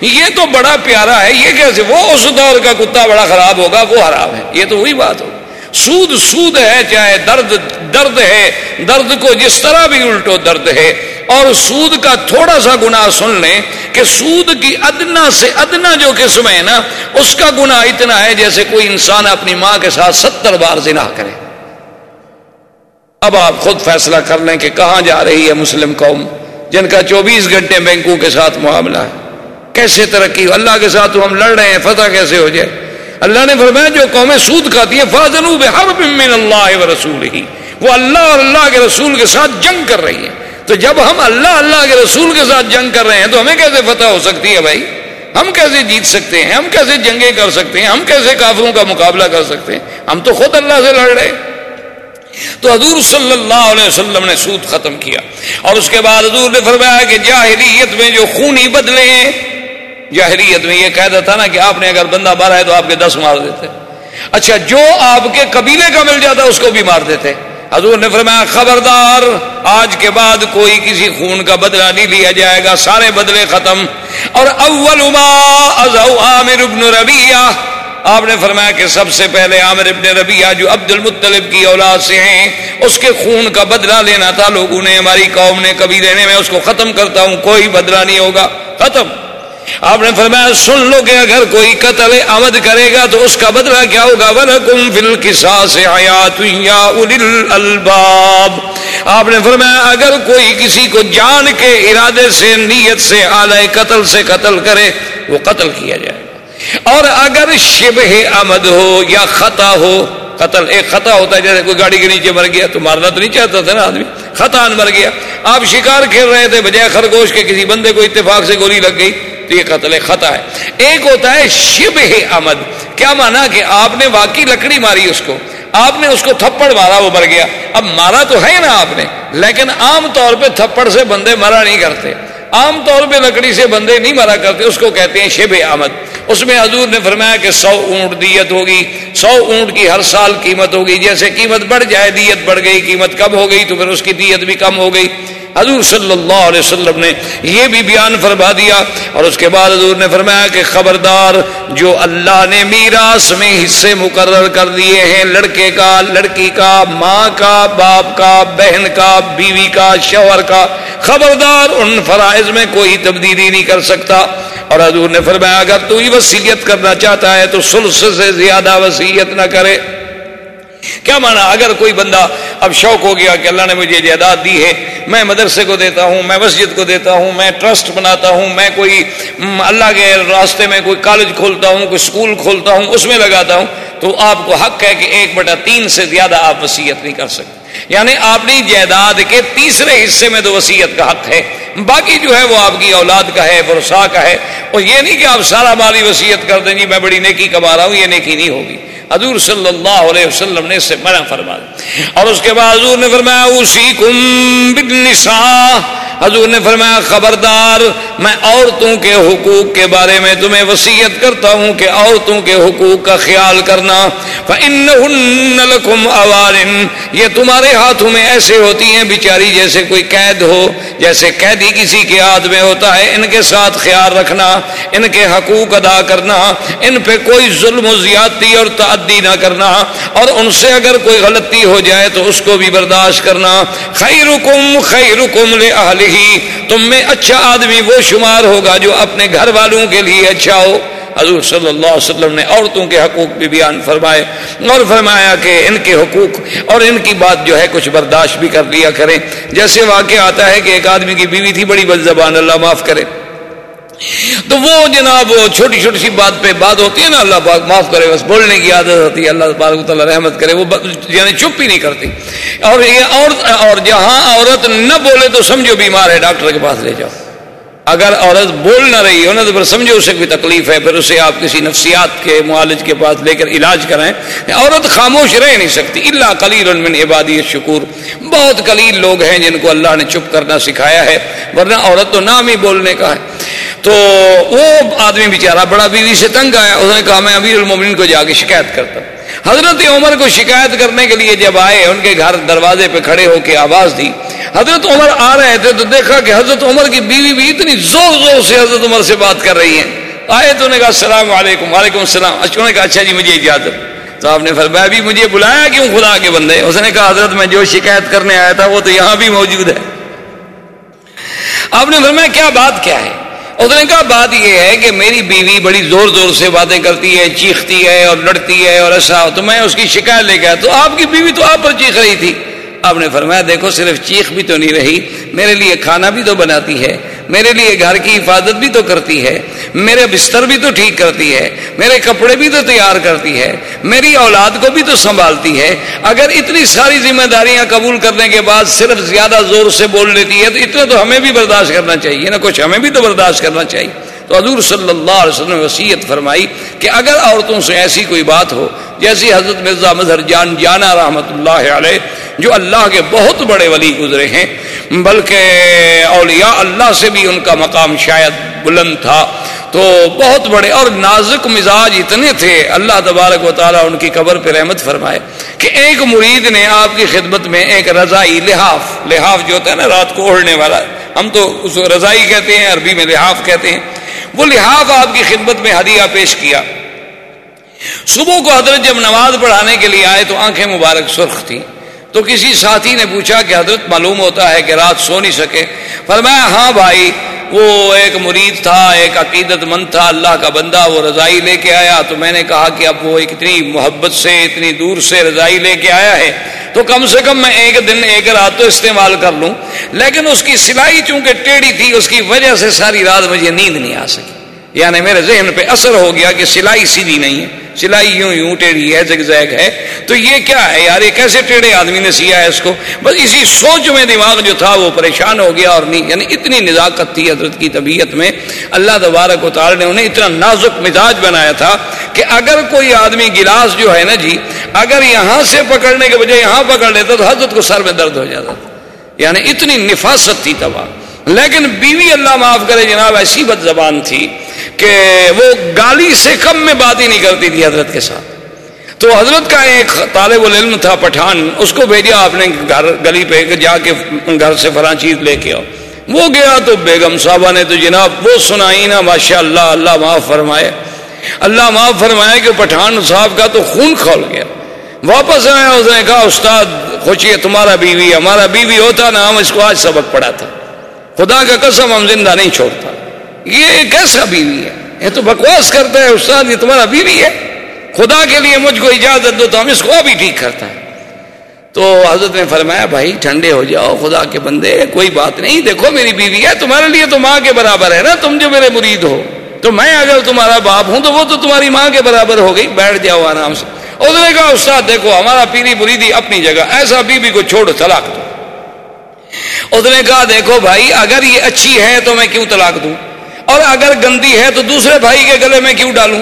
یہ تو بڑا پیارا ہے، یہ کیسے؟ وہ اس دور کا کتا بڑا خراب ہوگا، وہ حرام ہے۔ یہ تو وہی بات ہو سود سود ہے، چاہے درد درد ہے۔ درد کو جس طرح بھی الٹو درد ہے۔ اور سود کا تھوڑا سا گنا سن لیں کہ سود کی ادنا سے ادنا جو قسم ہے نا، اس کا گنا اتنا ہے جیسے کوئی انسان اپنی ماں کے ساتھ ستر بار زنا کرے۔ اب آپ خود فیصلہ کر لیں کہ کہاں جا رہی ہے مسلم قوم جن کا چوبیس گھنٹے بینکوں کے ساتھ معاملہ ہے۔ کیسے ترقی اللہ کے ساتھ ہم لڑ رہے ہیں، فتح کیسے ہو جائے؟ اللہ نے فرمایا جو قومیں سود کھاتی ہیں فاضن من اللہ و رسول ہی وہ اللہ اور اللہ کے رسول کے ساتھ جنگ کر رہی ہے تو جب ہم اللہ اللہ کے رسول کے ساتھ جنگ کر رہے ہیں، تو ہمیں کیسے فتح ہو سکتی ہے بھائی؟ ہم کیسے جیت سکتے ہیں؟ ہم کیسے جنگیں کر سکتے ہیں؟ ہم کیسے کافروں کا مقابلہ کر سکتے ہیں؟ ہم تو خود اللہ سے لڑ رہے ہیں۔ تو حضور صلی اللہ علیہ وسلم نے سود ختم کیا اور اس کے بعد حضور نے فرمایا کہ جاہریت میں جو خونی بدلے ہیں جاہریت میں یہ قاعدہ تھا نا کہ آپ نے اگر بندہ مارا ہے تو آپ کے دس مار دیتے۔ اچھا جو آپ کے قبیلے کا مل جاتا اس کو بھی مار دیتے۔ حضور نے فرمایا، خبردار، آج کے بعد کوئی کسی خون کا بدلہ نہیں لیا جائے گا، سارے بدلے ختم۔ اور اول ما ازو عامر ابن ربیہ آپ نے فرمایا کہ سب سے پہلے عامر ابن ربیہ جو عبد المطلب کی اولاد سے ہیں، اس کے خون کا بدلہ لینا تھا۔ لوگوں نے، ہماری قوم نے کبھی لینے میں اس کو ختم کرتا ہوں، کوئی بدلہ نہیں ہوگا۔ ختم۔ آپ نے فرمایا، سن لو کہ اگر کوئی قتل آمد کرے گا تو اس کا بدلہ کیا ہوگا؟ ولکم فی القصاص حیات یا اولی الالباب آپ نے فرمایا، اگر کوئی کسی کو جان کے ارادے سے، نیت سے اعلی قتل سے قتل کرے، وہ قتل کیا جائے۔ اور اگر شبہ آمد ہو یا خطا ہو، قتل ایک خطا ہوتا ہے، جیسے کوئی گاڑی کے نیچے مر گیا تو مارنا تو نہیں چاہتا تھا نا آدمی؟ خطا مر گیا۔ آپ شکار کھیل رہے تھے، بجائے خرگوش کے کسی بندے کو اتفاق سے گولی لگ گئی، تو یہ قتل خطا ہے۔ ایک ہوتا ہے شب آمد۔ کیا مانا کہ آپ نے واقعی لکڑی ماری اس کو؟ آپ نے اس کو تھپڑ مارا، وہ مر گیا۔ اب مارا تو ہے نا آپ نے، لیکن عام طور پہ تھپڑ سے بندے مرا نہیں کرتے۔ عام طور پہ لکڑی سے بندے نہیں مرا کرتے، اس کو کہتے ہیں شب آمد۔ اس میں حضور نے فرمایا کہ سو اونٹ دیت ہوگی، سو اونٹ کی ہر سال قیمت ہوگی، جیسے قیمت بڑھ جائے، دیت بڑھ گئی، قیمت کم ہو گئی، تو پھر اس کی دیت بھی کم ہو گئی۔ حضور صلی اللہ علیہ وسلم نے یہ بھی بیان فرما دیا اور اس کے بعد حضور نے فرمایا کہ خبردار جو اللہ نے میراث میں حصے مقرر کر دیے ہیں، لڑکے کا، لڑکی کا، ماں کا، باپ کا، بہن کا، بیوی کا، شوہر کا، خبردار ان فرائض میں کوئی تبدیلی نہیں کر سکتا۔ اور حضور نے فرمایا، اگر تو ہی وسیعت کرنا چاہتا ہے تو سلس سے زیادہ وسیعت نہ کرے۔ کیا مانا؟ اگر کوئی بندہ اب شوق ہو گیا کہ اللہ نے مجھے جائیداد دی ہے میں مدرسے کو دیتا ہوں، میں مسجد کو دیتا ہوں، میں ٹرسٹ بناتا ہوں، میں کوئی اللہ کے راستے میں کوئی کالج کھولتا ہوں، کوئی اسکول کھولتا ہوں، اس میں لگاتا ہوں، تو آپ کو حق ہے کہ ایک بٹا تین سے زیادہ آپ وسیعت نہیں کر سکتے۔ یعنی اپنی جائیداد کے تیسرے حصے میں تو وسیعت کا حق ہے۔ باقی جو ہے وہ آپ کی اولاد کا ہے ورسا کا ہے۔ اور یہ نہیں کہ آپ سارا مالی وسیعت کر دیں جی میں بڑی نیکی کما رہا ہوں، یہ نیکی نہیں ہوگی۔ حضور صلی اللہ علیہ وسلم نے اس سے منع فرما اور اس کے بعد حضور نے فرمایا اسی کم حضور نے فرمایا، خبردار، میں عورتوں کے حقوق کے بارے میں تمہیں وسیعت کر ہوں کہ عورتوں کے حقوق کا خیال کرنا یہ تمہارے ہاتھوں میں ایسے ہوتی ہیں، بیچاری جیسے کوئی قید ہو، جیسے قیدی کسی کے ہاتھ میں ہوتا ہے، ان کے ساتھ خیال رکھنا، ان کے حقوق ادا کرنا، ان پہ کوئی ظلم و زیادتی اور تعدی نہ کرنا۔ اور ان سے اگر کوئی غلطی ہو جائے تو اس کو بھی برداشت کرنا۔ خیرکم خیرکم لأہلہی۔ تم میں اچھا آدمی وہ شمار ہوگا جو اپنے گھر والوں کے لیے اچھا ہو۔ حضور صلی اللہ علیہ وسلم نے عورتوں کے حقوق بھی بیان فرمائے اور فرمایا کہ ان کے حقوق اور ان کی بات جو ہے کچھ برداشت بھی کر لیا کریں۔ جیسے واقع آتا ہے کہ ایک آدمی کی بیوی تھی، بڑی بد زبان، اللہ معاف کرے۔ تو وہ جناب چھوٹی چھوٹی سی بات پہ بات ہوتی ہے نا، اللہ پاک معاف کرے، بس بولنے کی عادت ہوتی ہے، اللہ پاک تعالیٰ رحمت کرے، وہ یعنی چپ ہی نہیں کرتی۔ اور یہ عورت، اور جہاں عورت نہ بولے تو سمجھو بیمار ہے، ڈاکٹر کے پاس لے جاؤ۔ اگر عورت بول نہ رہی ہو نا تو پھر سمجھو اسے کوئی تکلیف ہے، پھر اسے آپ کسی نفسیات کے معالج کے پاس لے کر علاج کرائیں۔ عورت خاموش رہ نہیں سکتی۔ اللہ کلیل من عبادی شکور بہت کلیل لوگ ہیں جن کو اللہ نے چپ کرنا سکھایا ہے، ورنہ عورت تو نام ہی بولنے کا ہے۔ تو وہ آدمی بیچارہ بڑا بیوی سے تنگ آیا، اس نے کہا، میں امیر المومنین کو جا کے شکایت کرتا ہوں۔ حضرت عمر کو شکایت کرنے کے لیے جب آئے، ان کے گھر دروازے پہ کھڑے ہو کے آواز دی۔ حضرت عمر آ رہے تھے تو دیکھا کہ حضرت عمر کی بیوی بھی اتنی زور زور سے حضرت عمر سے بات کر رہی ہیں۔ آئے تو نے کہا، السلام علیکم، وعلیکم السلام۔ اچھا نے کہا اچھا جی مجھے اجازت۔ تو آپ نے فرمایا، ابھی مجھے بلایا کیوں خدا کے بندے؟ اس نے کہا، حضرت، میں جو شکایت کرنے آیا تھا وہ تو یہاں بھی موجود ہے۔ آپ نے فرمایا، کیا بات کیا ہے؟ اس نے کہا، بات یہ ہے کہ میری بیوی بڑی زور زور سے باتیں کرتی ہے، چیختی ہے اور لڑتی ہے اور ایسا۔ تو میں اس کی شکایت لے گیا تو آپ کی بیوی تو آپ پر چیخ رہی تھی۔ آپ نے فرمایا، دیکھو، صرف چیخ بھی تو نہیں رہی، میرے لیے کھانا بھی تو بناتی ہے، میرے لیے گھر کی حفاظت بھی تو کرتی ہے، میرے بستر بھی تو ٹھیک کرتی ہے، میرے کپڑے بھی تو تیار کرتی ہے، میری اولاد کو بھی تو سنبھالتی ہے۔ اگر اتنی ساری ذمہ داریاں قبول کرنے کے بعد صرف زیادہ زور سے بول لیتی ہے، تو اتنا تو ہمیں بھی برداشت کرنا چاہیے نا کچھ ہمیں بھی تو برداشت کرنا چاہیے۔ تو حضور صلی اللہ علیہ وسلم نے وسیعت فرمائی کہ اگر عورتوں سے ایسی کوئی بات ہو جیسی حضرت مرزا مظہر جان جانا رحمت اللہ علیہ جو اللہ کے بہت بڑے ولی گزرے ہیں، بلکہ اولیاء اللہ سے بھی ان کا مقام شاید بلند تھا۔ تو بہت بڑے اور نازک مزاج اتنے تھے، اللہ تبارک و تعالیٰ ان کی قبر پہ رحمت فرمائے کہ ایک مرید نے آپ کی خدمت میں ایک رضائی لحاف لحاف جو ہوتا ہے نا رات کو اوڑھنے والا، ہم تو اس رضائی کہتے ہیں، عربی میں لحاف کہتے ہیں۔ وہ لحاف آپ کی خدمت میں ہدیہ پیش کیا۔ صبح کو حضرت جب نماز پڑھانے کے لیے آئے تو آنکھیں مبارک سرخ تھیں۔ تو کسی ساتھی نے پوچھا کہ حضرت معلوم ہوتا ہے کہ رات سو نہیں سکے؟ فرمایا ہاں بھائی، وہ ایک مرید تھا، ایک عقیدت مند تھا، اللہ کا بندہ، وہ رضائی لے کے آیا۔ تو میں نے کہا کہ اب وہ اتنی محبت سے، اتنی دور سے رضائی لے کے آیا ہے، تو کم سے کم میں ایک دن، ایک رات تو استعمال کر لوں۔ لیکن اس کی سلائی چونکہ ٹیڑھی تھی، اس کی وجہ سے ساری رات مجھے نیند نہیں آ سکی۔ یعنی میرے ذہن پہ اثر ہو گیا کہ سلائی سیدھی نہیں ہے، سلائی یوں یوں ٹیڑھی ہے، زگ زیگ ہے۔ تو یہ کیا ہے یار، یہ کیسے ٹیڑھے آدمی نے سیا ہے اس کو؟ بس اسی سوچ میں دماغ جو تھا وہ پریشان ہو گیا اور نہیں یعنی اتنی نزاکت تھی حضرت کی طبیعت میں۔ اللہ تبارک و تعالی نے انہیں اتنا نازک مزاج بنایا تھا کہ اگر کوئی آدمی گلاس جو ہے نا جی اگر یہاں سے پکڑنے کے بجائے یہاں پکڑ لیتا تو حضرت کو سر میں درد ہو جاتا۔ تھا یعنی اتنی نفاست تھی تباہ۔ لیکن بیوی اللہ معاف کرے جناب، ایسی بد زبان تھی کہ وہ گالی سے کم میں بات ہی نہیں کرتی تھی حضرت کے ساتھ۔ تو حضرت کا ایک طالب العلم تھا پٹھان، اس کو بھیجا آپ نے گھر، گلی پہ جا کے گھر سے فلاں چیز لے کے آؤ۔ وہ گیا تو بیگم صاحبہ نے تو جناب وہ سنائی نا ماشاء اللہ اللہ معاف فرمائے۔ اللہ معاف فرمائے کہ پٹھان صاحب کا تو خون کھول گیا۔ واپس آیا، اس نے کہا، استاد، خوشی تمہارا بیوی ہمارا بیوی ہوتا نا، ہم اس کو آج سبق پڑھا تھا خدا کا قسم، ہم زندہ نہیں چھوڑتا یہ کیسا بیوی ہے؟ یہ تو بکواس کرتا ہے، استاد، یہ تمہارا بیوی ہے۔ خدا کے لیے مجھ کو اجازت دو تو ہم اس کو ابھی ٹھیک کرتا ہے تو حضرت نے فرمایا، بھائی، ٹھنڈے ہو جاؤ، خدا کے بندے، کوئی بات نہیں، دیکھو میری بیوی ہے، تمہارے لیے تو ماں کے برابر ہے نا، تم جو میرے مرید ہو۔ تو میں اگر تمہارا باپ ہوں تو وہ تو تمہاری ماں کے برابر ہو گئی، بیٹھ جاؤ آرام سے۔ اس نے کہا، استاد، دیکھو، ہمارا پیری بریدی اپنی جگہ، ایسا بیوی کو چھوڑ طلاق دو۔ اس نے کہا، دیکھو بھائی، اگر یہ اچھی ہے تو میں کیوں طلاق دوں؟ اور اگر گندی ہے تو دوسرے بھائی کے گلے میں کیوں ڈالوں؟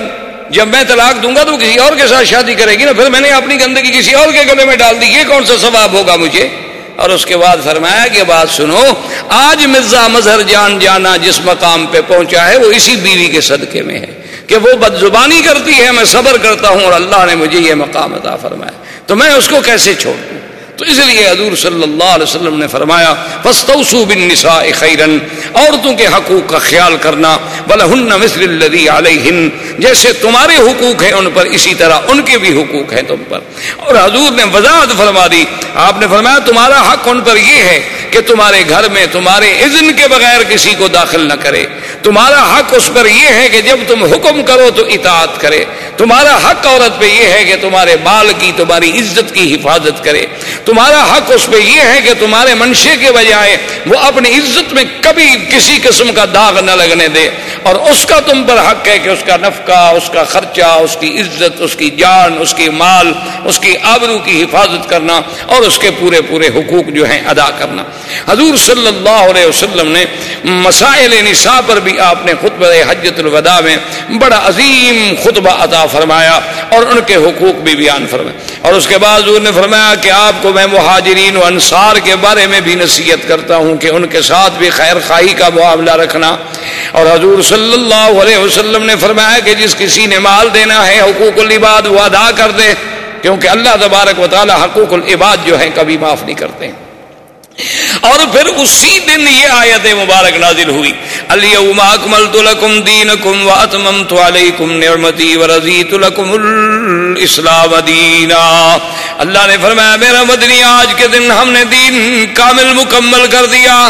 جب میں طلاق دوں گا تو کسی اور کے ساتھ شادی کرے گی نا، پھر میں نے اپنی گندگی کسی اور کے گلے میں ڈال دی، یہ کون سا ثواب ہوگا مجھے؟ اور اس کے بعد فرمایا کہ بات سنو، آج مرزا مظہر جان جانا جس مقام پہ پہنچا ہے، وہ اسی بیوی کے صدقے میں ہے کہ وہ بد زبانی کرتی ہے، میں صبر کرتا ہوں اور اللہ نے مجھے یہ مقام عطا فرمایا۔ تو میں اس کو کیسے چھوڑ دوں؟ تو اس لیے حضور صلی اللہ علیہ وسلم نے فرمایا فستوسو بالنساء خیرن عورتوں کے حقوق کا خیال کرنا ولہن مثل الذی علیہن جیسے تمہارے حقوق ہیں ان پر، اسی طرح ان کے بھی حقوق ہیں تم پر۔ اور حضور نے وضاحت فرما دی، آپ نے فرمایا، تمہارا حق ان پر یہ ہے کہ تمہارے گھر میں تمہارے اذن کے بغیر کسی کو داخل نہ کرے۔ تمہارا حق اس پر یہ ہے کہ جب تم حکم کرو تو اطاعت کرے۔ تمہارا حق عورت پہ یہ ہے کہ تمہارے بال کی، تمہاری عزت کی حفاظت کرے۔ تم تمہارا حق اس پہ یہ ہے کہ تمہارے منشے کے بجائے وہ اپنی عزت میں کبھی کسی قسم کا داغ نہ لگنے دے۔ اور اس کا تم پر حق ہے کہ اس کا نفقہ، اس کا خرچہ، اس کی عزت، اس کی جان، اس کی مال، اس کی آبرو کی حفاظت کرنا اور اس کے پورے پورے حقوق جو ہیں ادا کرنا۔ حضور صلی اللہ علیہ وسلم نے مسائل نساء پر بھی آپ نے خطبہ حجت الوداع میں بڑا عظیم خطبہ عطا فرمایا اور ان کے حقوق بھی بیان فرمایا اور اس کے بعد حضور نے فرمایا کہ آپ کو میں مہاجرین و انصار کے بارے میں بھی نصیحت کرتا ہوں کہ ان کے ساتھ بھی خیر خواہی کا معاملہ رکھنا۔ اور حضور صلی اللہ علیہ وسلم نے فرمایا کہ جس کسی نے مال دینا ہے، حقوق العباد وہ ادا کر دے، کیونکہ اللہ تبارک و تعالی حقوق العباد جو ہیں کبھی معاف نہیں کرتے۔ ہیں اور پھر اسی دن یہ آیت مبارک نازل ہوئی۔ اليوم اکملت لکم دینکم واتممت علیکم نعمتی ورضیت لکم الاسلام دینا اللہ نے فرمایا، میرا مدنی، آج کے دن ہم نے دین کامل مکمل کر دیا۔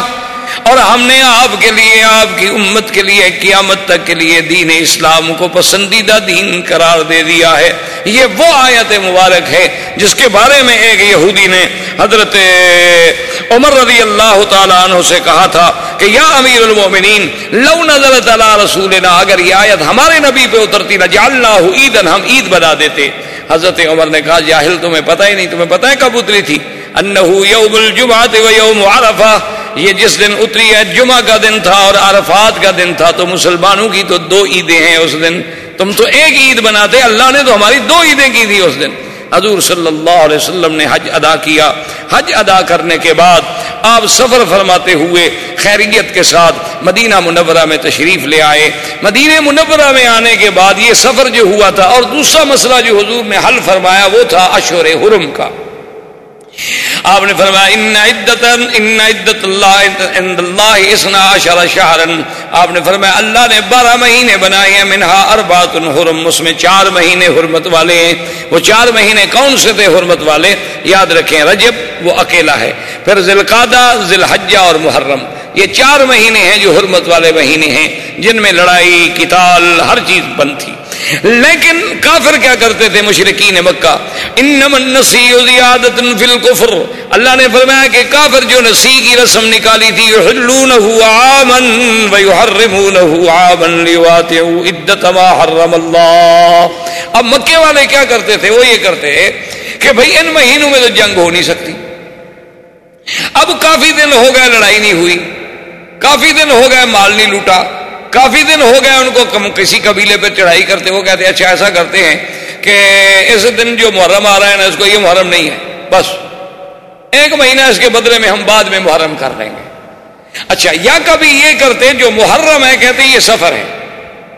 اور ہم نے آپ کے لیے، آپ کی امت کے لیے، قیامت تک کے لیے دین اسلام کو پسندیدہ دین قرار دے دیا ہے۔ یہ وہ آیت مبارک ہے جس کے بارے میں ایک یہودی نے حضرت عمر رضی اللہ تعالیٰ عنہ سے کہا تھا کہ یا امیر المومنین لو نظر تعالیٰ رسولنا، اگر یہ آیت ہمارے نبی پہ اترتی نہ جالنا ہو عیدن ہم عید بنا دیتے۔ حضرت عمر نے کہا، جاہل، تمہیں پتہ ہی نہیں، تمہیں پتہ ہے کب اتری تھی؟ انہو یوم الجمعہ و یوم عرفہ۔ یہ جس دن اتری ہے، جمعہ کا دن تھا اور عرفات کا دن تھا، تو مسلمانوں کی تو دو عیدیں ہیں اس دن۔ تم تو ایک عید بناتے، اللہ نے تو ہماری دو عیدیں کی تھی اس دن۔ حضور صلی اللہ علیہ وسلم نے حج ادا کیا۔ حج ادا کرنے کے بعد آپ سفر فرماتے ہوئے خیریت کے ساتھ مدینہ منورہ میں تشریف لے آئے۔ مدینہ منورہ میں آنے کے بعد یہ سفر جو ہوا تھا اور دوسرا مسئلہ جو حضور نے حل فرمایا وہ تھا اشور حرم کا۔ آپ نے فرمایا ان عدت ان عدت اللہ عند اللہ اسنا عشر شہرن آپ نے فرمایا، اللہ نے بارہ مہینے بنائے ہیں، منہا اربات حرم، اس میں چار مہینے حرمت والے ہیں۔ وہ چار مہینے کون سے تھے حرمت والے؟ یاد رکھیں، رجب وہ اکیلا ہے۔ پھر ذی القادہ اور محرم۔ یہ چار مہینے ہیں جو حرمت والے مہینے ہیں، جن میں لڑائی کتال ہر چیز بند تھی۔ لیکن کافر کیا کرتے تھے مشرقین مکہ؟ فی الکفر۔ اللہ نے فرمایا کہ کافر جو نسی کی رسم نکالی تھی حرم اللہ۔ اب مکے والے کیا کرتے تھے؟ وہ یہ کرتے کہ بھئی ان مہینوں میں تو جنگ ہو نہیں سکتی۔ اب کافی دن ہو گئے، لڑائی نہیں ہوئی۔ کافی دن ہو گئے، مال نہیں لوٹا۔ کافی دن ہو گئے ان کو کسی قبیلے پہ چڑھائی کرتے، وہ کہتے ہیں اچھا ایسا کرتے ہیں کہ اس دن جو محرم آ رہا ہے نا، اس کو یہ محرم نہیں ہے۔ بس۔ ایک مہینہ اس کے بدلے میں ہم بعد میں محرم کر لیں گے۔ اچھا یا کبھی یہ کرتے جو محرم ہے، کہتے یہ سفر ہے۔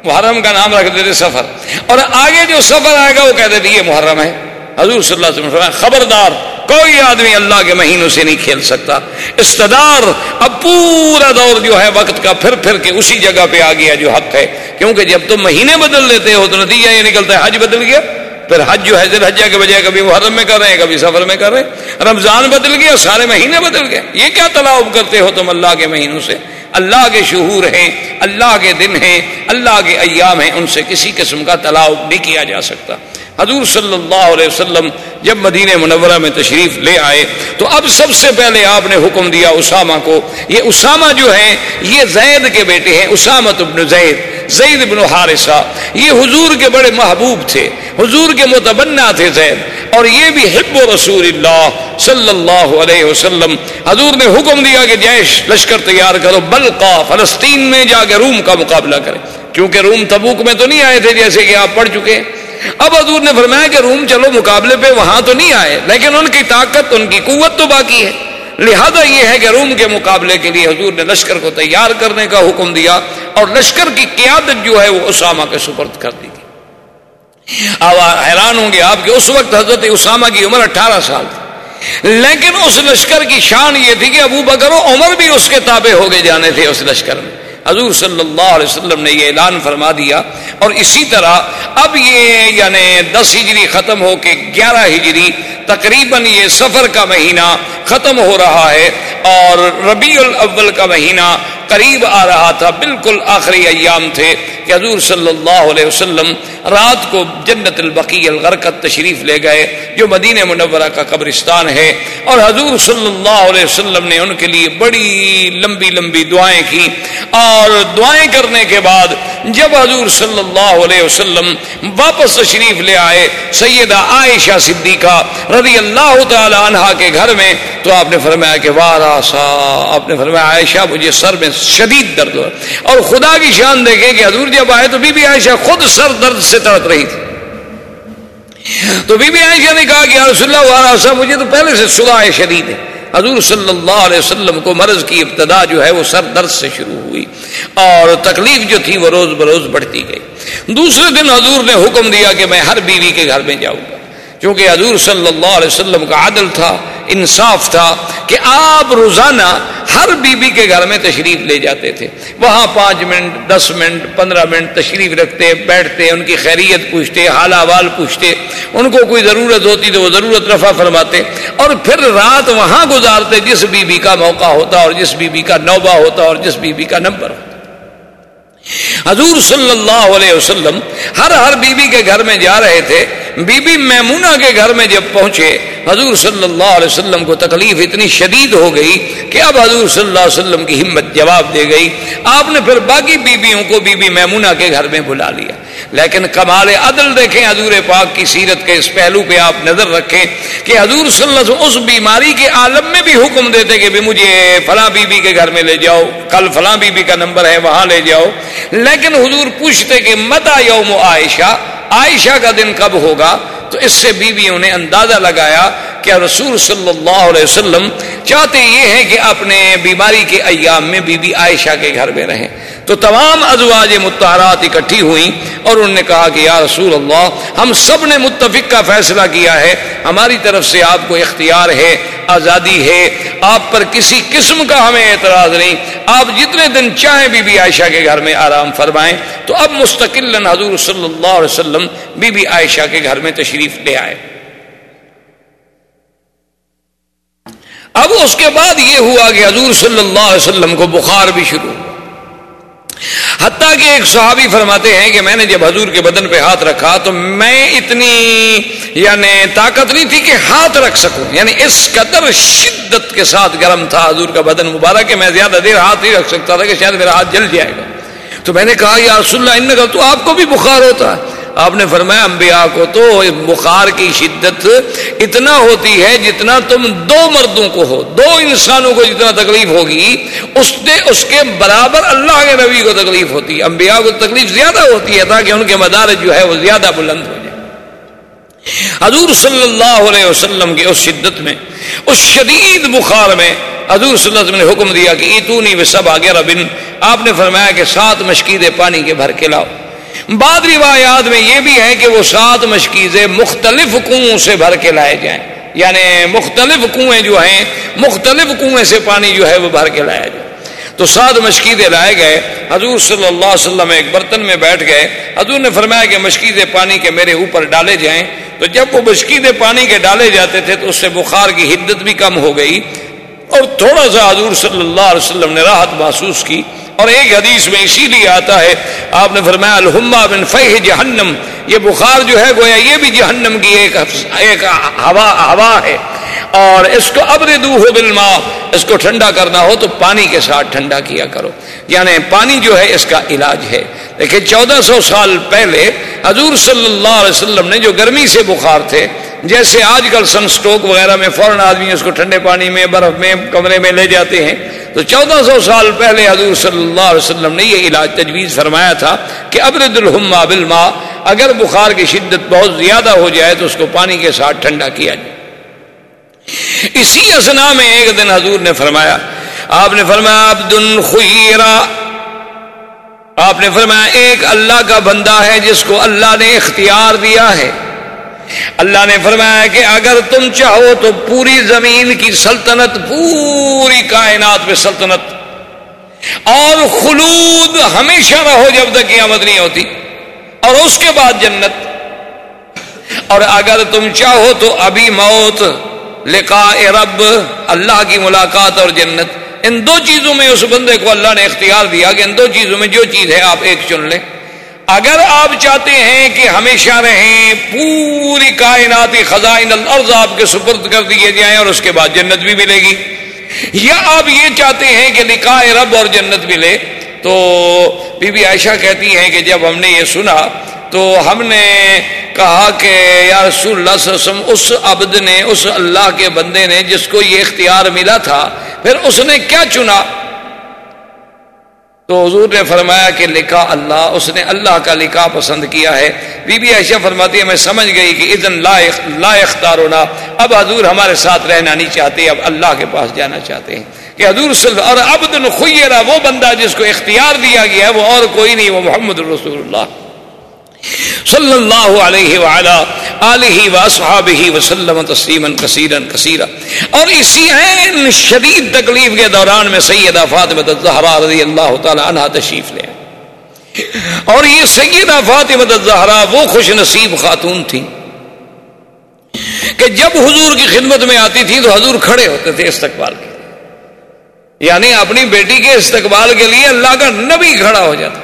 محرم کا نام رکھ دیتے سفر۔ اور آگے جو سفر آئے گا، وہ کہتے تھے یہ محرم ہے۔ حضور صلی اللہ علیہ وسلم خبردار، کوئی آدمی اللہ کے مہینوں سے نہیں کھیل سکتا۔ استدار، اب پورا دور جو ہے وقت کا پھر پھر کے اسی جگہ پہ آ گیا جو حق ہے۔ کیونکہ جب تم مہینے بدل لیتے ہو تو نتیجہ یہ نکلتا ہے، حج بدل گیا۔ پھر حج جو ہے حجہ کے بجائے کبھی محرم میں کر رہے ہیں، کبھی سفر میں کر رہے ہیں۔ رمضان بدل گیا، سارے مہینے بدل گئے۔ یہ کیا تلاؤ کرتے ہو تم اللہ کے مہینوں سے؟ اللہ کے شہور ہیں، اللہ کے دن ہیں، اللہ کے ایام ہیں، ان سے کسی قسم کا تلاؤ نہیں کیا جا سکتا۔ حضور صلی اللہ علیہ وسلم جب مدینہ منورہ میں تشریف لے آئے، تو اب سب سے پہلے آپ نے حکم دیا اسامہ کو، یہ اسامہ جو ہے یہ زید کے بیٹے ہیں اسامت ابن زید زید بن حارثہ، یہ حضور کے بڑے محبوب تھے، حضور کے متبنہ تھے زید، اور یہ بھی حب و رسول اللہ صلی اللہ علیہ وسلم۔ حضور نے حکم دیا کہ جیش، لشکر تیار کرو، بلقا، فلسطین میں جا کے روم کا مقابلہ کرے کیونکہ روم تبوک میں تو نہیں آئے تھے جیسے کہ آپ پڑھ چکے اب حضور نے فرمایا کہ روم چلو، مقابلے پہ، وہاں تو نہیں آئے۔ لیکن ان کی طاقت، ان کی قوت تو باقی ہے۔ لہذا یہ ہے کہ روم کے مقابلے کے لیے حضور نے لشکر کو تیار کرنے کا حکم دیا اور لشکر کی قیادت جو ہے وہ اسامہ کے سپرد کر دی گئی۔ اب حیران ہوں گے آپ کہ اس وقت حضرت اسامہ کی عمر اٹھارہ سال تھی۔ لیکن اس لشکر کی شان یہ تھی کہ ابو بکر و عمر بھی اس کے تابع ہو گئے، جانے تھے اس لشکر میں۔ حضور صلی اللہ علیہ وسلم نے یہ اعلان فرما دیا اور اسی طرح اب یہ یعنی دس ہجری ختم ہو کے گیارہ ہجری تقریباً یہ سفر کا مہینہ ختم ہو رہا ہے اور ربیع الاول کا مہینہ قریب آ رہا تھا، بالکل آخری ایام تھے کہ حضور صلی اللہ علیہ وسلم رات کو جنت البقی الغرکت تشریف لے گئے، جو مدینہ منورہ کا قبرستان ہے۔ اور حضور صلی اللہ علیہ وسلم نے ان کے لیے بڑی لمبی لمبی دعائیں کی۔ اور دعائیں کرنے کے بعد جب حضور صلی اللہ علیہ وسلم واپس تشریف لے آئے سیدہ عائشہ صدیقہ رضی اللہ تعالی عنہ کے گھر میں، تو آپ نے فرمایا کہ وارا سا آپ نے فرمایا عائشہ مجھے سر میں شدید درد ہوا۔ اور خدا کی شان دیکھیں کہ حضور جب آئے تو بی بی عائشہ خود سر درد سے تڑپ رہی تھی۔ تو بی بی عائشہ نے کہا کہ رسول اللہ وارا سا مجھے تو پہلے سے صدا شدید ہے۔ حضور صلی اللہ علیہ وسلم کو مرض کی ابتدا جو ہے وہ سر درد سے شروع ہوئی۔ اور تکلیف جو تھی وہ روز بروز بڑھتی گئی۔ دوسرے دن حضور نے حکم دیا کہ میں ہر بیوی کے گھر میں جاؤں گا۔ کیونکہ حضور صلی اللہ علیہ وسلم کا عدل تھا انصاف تھا کہ آپ روزانہ ہر بیوی بی کے گھر میں تشریف لے جاتے تھے۔ وہاں پانچ منٹ، دس منٹ، پندرہ منٹ تشریف رکھتے، بیٹھتے، ان کی خیریت پوچھتے حال احوال پوچھتے۔ ان کو کوئی ضرورت ہوتی تو وہ ضرورت رفع فرماتے۔ اور پھر رات وہاں گزارتے جس بیوی بی کا موقع ہوتا اور جس بیوی بی کا نوبہ ہوتا اور جس بیوی بی کا نمبر ہوتا۔ حضور صلی اللہ علیہ وسلم ہر ہر بیوی کے گھر میں جا رہے تھے۔ بی بی میمونہ کے گھر میں جب پہنچے، حضور صلی اللہ علیہ وسلم کو تکلیف اتنی شدید ہو گئی کہ اب حضور صلی اللہ علیہ وسلم کی ہمت جواب دے گئی۔ آپ نے پھر باقی بیویوں کو بی بی میمونہ کے گھر میں بلا لیا۔ لیکن کمال عدل دیکھیں حضور پاک کی سیرت کے اس پہلو پہ آپ نظر رکھیں کہ حضور صلی اللہ علیہ وسلم اس بیماری کے عالم میں بھی حکم دیتے کہ بھی مجھے فلاں بی بی کے گھر میں لے جاؤ، کل فلاں بی بی کا نمبر ہے، وہاں لے جاؤ۔ لیکن حضور پوچھتے کہ متا یوم عائشہ؟ عائشہ کا دن کب ہوگا؟ تو اس سے بیویوں نے اندازہ لگایا کہ رسول صلی اللہ علیہ وسلم چاہتے یہ ہیں کہ اپنے بیماری کے ایام میں بی بی عائشہ کے گھر میں رہیں۔ تو تمام ازواج متحرات اکٹھی ہوئیں اور انہوں نے کہا کہ یا رسول اللہ، ہم سب نے متفق کا فیصلہ کیا ہے، ہماری طرف سے آپ کو اختیار ہے، آزادی ہے، آپ پر کسی قسم کا ہمیں اعتراض نہیں، آپ جتنے دن چاہیں بی بی عائشہ کے گھر میں آرام فرمائیں، تو اب مستقل حضور صلی اللہ علیہ وسلم بی بی عائشہ کے گھر میں تشریف لے آئے۔ اب اس کے بعد یہ ہوا کہ حضور صلی اللہ علیہ وسلم کو بخار بھی شروع ہوا حتیٰ کہ ایک صحابی فرماتے ہیں کہ میں نے جب حضور کے بدن پہ ہاتھ رکھا تو میں اتنی یعنی طاقت نہیں تھی کہ ہاتھ رکھ سکوں یعنی اس قدر شدت کے ساتھ گرم تھا حضور کا بدن مبارک کہ میں زیادہ دیر ہاتھ نہیں رکھ سکتا تھا کہ شاید میرا ہاتھ جل جائے گا۔ تو میں نے کہا، یا رسول اللہ ان کا تو آپ کو بھی بخار ہوتا ہے۔ آپ نے فرمایا، انبیاء کو تو بخار کی شدت اتنا ہوتی ہے جتنا تم دو مردوں کو ہو، دو انسانوں کو جتنا تکلیف ہوگی، اس نے اس کے برابر اللہ کے نبی کو تکلیف ہوتی ہے۔ انبیاء کو تکلیف زیادہ ہوتی ہے تاکہ ان کے مدارج جو ہے وہ زیادہ بلند ہو جائے۔ حضور صلی اللہ علیہ وسلم کی اس شدت میں، اس شدید بخار میں حضور صلی اللہ علیہ وسلم نے حکم دیا کہ ایتونی سب آگے بن آپ نے فرمایا کہ، سات مشکیدے پانی کے بھر کے لاؤ۔ بعد روایات میں یہ بھی ہے کہ وہ سات مشکیزیں مختلف کنویں سے بھر کے لائے جائیں۔ یعنی مختلف کنویں جو ہیں، مختلف کنویں سے پانی جو ہے وہ بھر کے لایا جائے تو سات مشکیزیں لائے گئے۔ حضور صلی اللہ علیہ وسلم ایک برتن میں بیٹھ گئے۔ حضور نے فرمایا کہ مشکیزیں پانی کے میرے اوپر ڈالے جائیں۔ تو جب وہ مشکیزیں پانی کے ڈالے جاتے تھے تو اس سے بخار کی حدت بھی کم ہو گئی۔ اور تھوڑا سا حضور صلی اللہ علیہ وسلم نے راحت محسوس کی۔ اور ایک حدیث میں اسی لیے آتا ہے، آپ نے فرمایا، الحما بن فہ جہنم یہ بخار جو ہے، گویا یہ بھی جہنم کی ایک ایک ہوا ہوا ہے۔ اور اس کو ابر دو ہو بلما اس کو ٹھنڈا کرنا ہو تو پانی کے ساتھ ٹھنڈا کیا کرو۔ یعنی پانی جو ہے، اس کا علاج ہے۔ دیکھیں، چودہ سو سال پہلے حضور صلی اللہ علیہ وسلم نے جو گرمی سے بخار تھے جیسے آج کل سن سٹوک وغیرہ میں فوراً آدمی اس کو ٹھنڈے پانی میں، برف میں، کمرے میں لے جاتے ہیں۔ تو چودہ سو سال پہلے حضور صلی اللہ علیہ وسلم نے یہ علاج تجویز فرمایا تھا کہ ابرد الحما بالما اگر بخار کی شدت بہت زیادہ ہو جائے تو اس کو پانی کے ساتھ ٹھنڈا کیا جائے۔ اسی اسنا میں ایک دن حضور نے فرمایا، آپ نے فرمایا عبد الخیرا آپ نے فرمایا، ایک اللہ کا بندہ ہے جس کو اللہ نے اختیار دیا ہے۔ اللہ نے فرمایا کہ اگر تم چاہو تو پوری زمین کی سلطنت، پوری کائنات میں سلطنت۔ اور خلود ہمیشہ رہو جب تک قیامت نہیں ہوتی۔ اور اس کے بعد جنت۔ اور اگر تم چاہو تو ابھی موت، لقاء رب، اللہ کی ملاقات اور جنت۔ ان دو چیزوں میں اس بندے کو اللہ نے اختیار دیا کہ ان دو چیزوں میں جو چیز ہے آپ ایک چن لیں۔ اگر آپ چاہتے ہیں کہ ہمیشہ رہیں، پوری کائناتی خزائن الارض آپ کے سپرد کر دیے جائیں اور اس کے بعد جنت بھی ملے گی۔ یا آپ یہ چاہتے ہیں کہ لکھا رب اور جنت ملے، تو بی بی عائشہ کہتی ہیں کہ جب ہم نے یہ سنا، تو ہم نے کہا کہ یا رسول اللہ صلی اللہ علیہ وسلم، اس عبد نے، اس اللہ کے بندے نے جس کو یہ اختیار ملا تھا، پھر اس نے کیا چنا؟ تو حضور نے فرمایا کہ لکھا اللہ، اس نے اللہ کا لکھا پسند کیا ہے۔ بی بی عائشہ فرماتی ہے، میں سمجھ گئی کہ ادن لا اختار ہونا اب حضور ہمارے ساتھ رہنا نہیں چاہتے، اب اللہ کے پاس جانا چاہتے ہیں۔ کہ حضور صلی اور عبد الخیرہ وہ بندہ جس کو اختیار دیا گیا ہے، وہ اور کوئی نہیں، وہ محمد رسول اللہ۔ صلی اللہ علیہ وعلا آلہ واصحابہ وسلم تسلیما کثیرا کثیرا اور اسی عین شدید تکلیف کے دوران میں سیدہ فاطمہ الزہرا رضی اللہ تعالی عنہ تشریف لے. اور یہ سیدہ فاطمہ الزہرا وہ خوش نصیب خاتون تھی کہ جب حضور کی خدمت میں آتی تھی تو حضور کھڑے ہوتے تھے استقبال کے. یعنی اپنی بیٹی کے استقبال کے لیے اللہ کا نبی کھڑا ہو جاتا.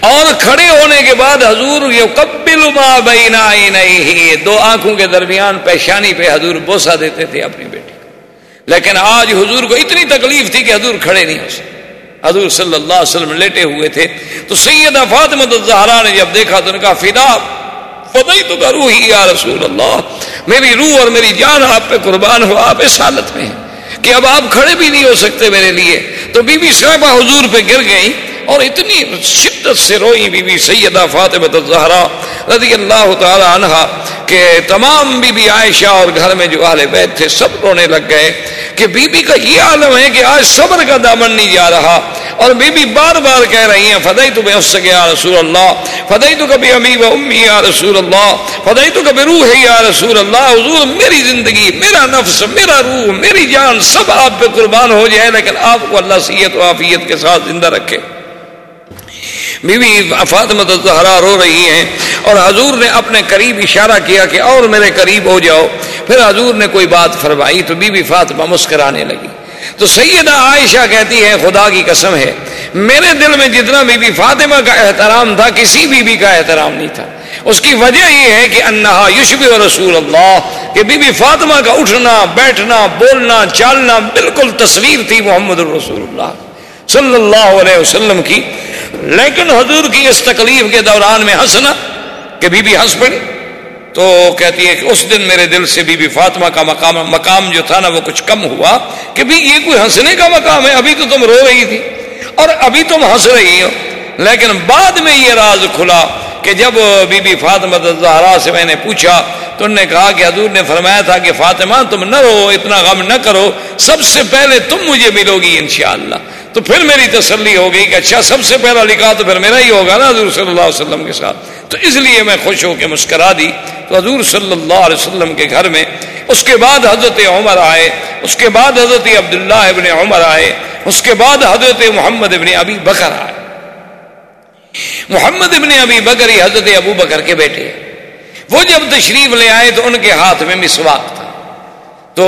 اور کھڑے ہونے کے بعد حضور یہ قبل ما بینا نہیں دو آنکھوں کے درمیان پیشانی پہ حضور بوسا دیتے تھے اپنی بیٹی کو۔ لیکن آج حضور کو اتنی تکلیف تھی کہ حضور کھڑے نہیں ہو سکتے حضور صلی اللہ علیہ وسلم لیٹے ہوئے تھے۔ تو سیدہ فاطمہ الزہرا نے جب دیکھا تو ان کا فدا فدائی تو کرو ہی یا رسول اللہ۔ میری روح اور میری جان آپ پہ قربان ہو، آپ اس حالت میں ہیں کہ اب آپ کھڑے بھی نہیں ہو سکتے میرے لیے۔ تو بی بی صاحبہ حضور پہ گر گئی اور اتنی شدت سے روئی بی بی سیدہ فاطمہ الزہرا رضی اللہ تعالی عنہ کہ تمام بی بی عائشہ اور گھر میں جو اہل بیت تھے سب رونے لگ گئے کہ بی بی کا یہ عالم ہے کہ آج صبر کا دامن نہیں جا رہا اور بی بی بار بار کہہ رہی ہیں فدائی تو بے اس یا رسول اللہ فدائی تو کبھی امی و امی یا رسول اللہ فدائی تو کبھی روح ہے یا رسول اللہ، حضور میری زندگی، میرا نفس، میرا روح، میری جان سب آپ پہ قربان ہو جائے، لیکن آپ کو اللہ سیت و عافیت کے ساتھ زندہ رکھے۔ بیوی فاطمہ زہرا رو رہی ہیں اور حضور نے اپنے قریب اشارہ کیا کہ اور میرے قریب ہو جاؤ۔ پھر حضور نے کوئی بات فرمائی تو بی بی فاطمہ مسکرانے لگی۔ تو سیدہ عائشہ کہتی ہے، خدا کی قسم ہے، میرے دل میں جتنا بی بی فاطمہ کا احترام تھا، کسی بی بی کا احترام نہیں تھا۔ اس کی وجہ یہ ہے کہ انہا یشب رسول اللہ، کہ بی بی فاطمہ کا اٹھنا، بیٹھنا، بولنا، چالنا بالکل تصویر تھی محمد الرسول اللہ۔ صلی اللہ علیہ وسلم کی لیکن حضور کی اس تکلیف کے دوران میں ہنسنا کہ بی بی ہنس پڑی۔ تو کہتی ہے کہ اس دن میرے دل سے بی بی فاطمہ کا مقام مقام جو تھا نا وہ کچھ کم ہوا کہ بھی یہ کوئی ہنسنے کا مقام ہے؟ ابھی تو تم رو رہی تھی۔ اور ابھی تم ہنس رہی ہو۔ لیکن بعد میں یہ راز کھلا کہ جب بی بی فاطمہ زہرا سے میں نے پوچھا تو انہوں نے کہا کہ حضور نے فرمایا تھا کہ فاطمہ تم نہ رو، اتنا غم نہ کرو۔ سب سے پہلے تم مجھے ملو گی انشاءاللہ۔ تو پھر میری تسلی ہو گئی کہ اچھا سب سے پہلا لکھا تو پھر میرا ہی ہوگا نا حضور صلی اللہ علیہ وسلم کے ساتھ۔ تو اس لیے میں خوش ہو کے مسکرا دی۔ تو حضور صلی اللہ علیہ وسلم کے گھر میں اس کے بعد حضرت عمر آئے، اس کے بعد حضرت عبداللہ ابن عمر آئے، اس کے بعد حضرت محمد ابن ابی بکر آئے۔ محمد ابن ابی بکر ہی حضرت ابو بکر کے بیٹے۔ وہ جب تشریف لے آئے تو ان کے ہاتھ میں مسواک تھا۔ تو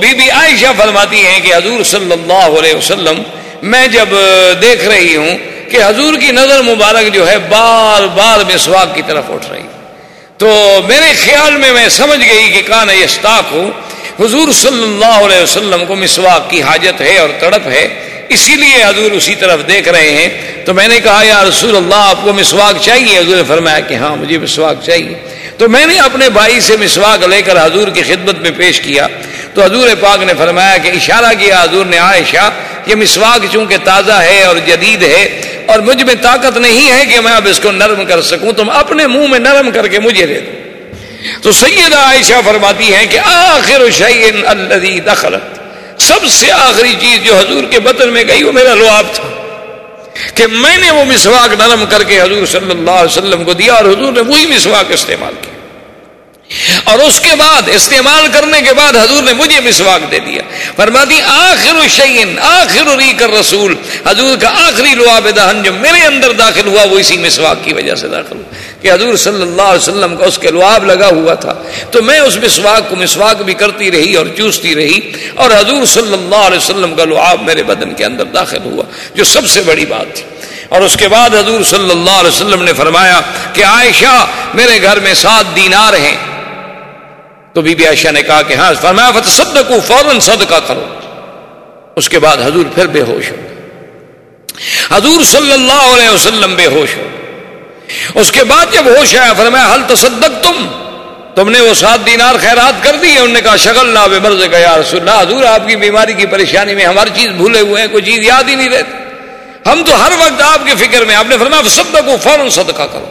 بی بی عائشہ فرماتی ہیں کہ حضور صلی اللہ علیہ وسلم میں جب دیکھ رہی ہوں کہ حضور کی نظر مبارک جو ہے، بار بار مسواک کی طرف اٹھ رہی۔ تو میرے خیال میں میں سمجھ گئی کہ کان یشتاق ہوں۔ حضور صلی اللہ علیہ وسلم کو مسواک کی حاجت ہے اور تڑپ ہے۔ اسی لیے حضور اسی طرف دیکھ رہے ہیں۔ تو میں نے کہا، یا رسول اللہ، آپ کو مسواک چاہیے؟ حضور نے فرمایا کہ ہاں مجھے مسواک چاہیے۔ تو میں نے اپنے بھائی سے مسواک لے کر حضور کی خدمت میں پیش کیا۔ تو حضور پاک نے فرمایا کہ اشارہ کیا حضور نے، عائشہ، کہ مسواک چونکہ تازہ ہے اور جدید ہے اور مجھ میں طاقت نہیں ہے کہ میں اب اس کو نرم کر سکوں، تم اپنے منہ میں نرم کر کے مجھے دے دو۔ تو سیدہ عائشہ فرماتی ہیں کہ آخر شعین الذي دخلت۔ سب سے آخری چیز جو حضور کے بطن میں گئی وہ میرا لعاب تھا کہ میں نے وہ مسواک نرم کر کے حضور صلی اللہ علیہ وسلم کو دیا اور حضور نے وہی مسواک استعمال کیا۔ اور اس کے بعد، استعمال کرنے کے بعد حضور نے مجھے مسواک دے دیا۔ فرماتی، آخر شعین آخر ری کر رسول حضور کا آخری لعاب دہن جو میرے اندر داخل ہوا، وہ اسی مسواک کی وجہ سے داخل ہوا۔ کہ حضور صلی اللہ علیہ وسلم کا اس کے لعاب لگا ہوا تھا۔ تو میں اس مسواک کو مسواک بھی کرتی رہی اور چوستی رہی اور حضور صلی اللہ علیہ وسلم کا لعاب میرے بدن کے اندر داخل ہوا، جو سب سے بڑی بات تھی۔ اور اس کے بعد حضور صلی اللہ علیہ وسلم نے فرمایا کہ، عائشہ، میرے گھر میں سات دینار ہیں۔ تو بی بی عائشہ نے کہا کہ ہاں فرمایا فتح فوراً صدقہ کرو اس کے بعد حضور پھر بے ہوش ہو حضور صلی اللہ علیہ وسلم بے ہوش ہو اس کے بعد جب ہوش آیا، فرمایا حل تصدق تم تم نے وہ سات دینار خیرات کر دی انہوں نے کہا شکل نہ بے مرض کا، یا رسول اللہ، حضور، آپ کی بیماری کی پریشانی میں ہماری چیز بھولے ہوئے ہیں، کوئی چیز یاد ہی نہیں رہتی۔ ہم تو ہر وقت آپ کے فکر میں آپ نے فرمایا صدق کو فوراً صدقہ کرو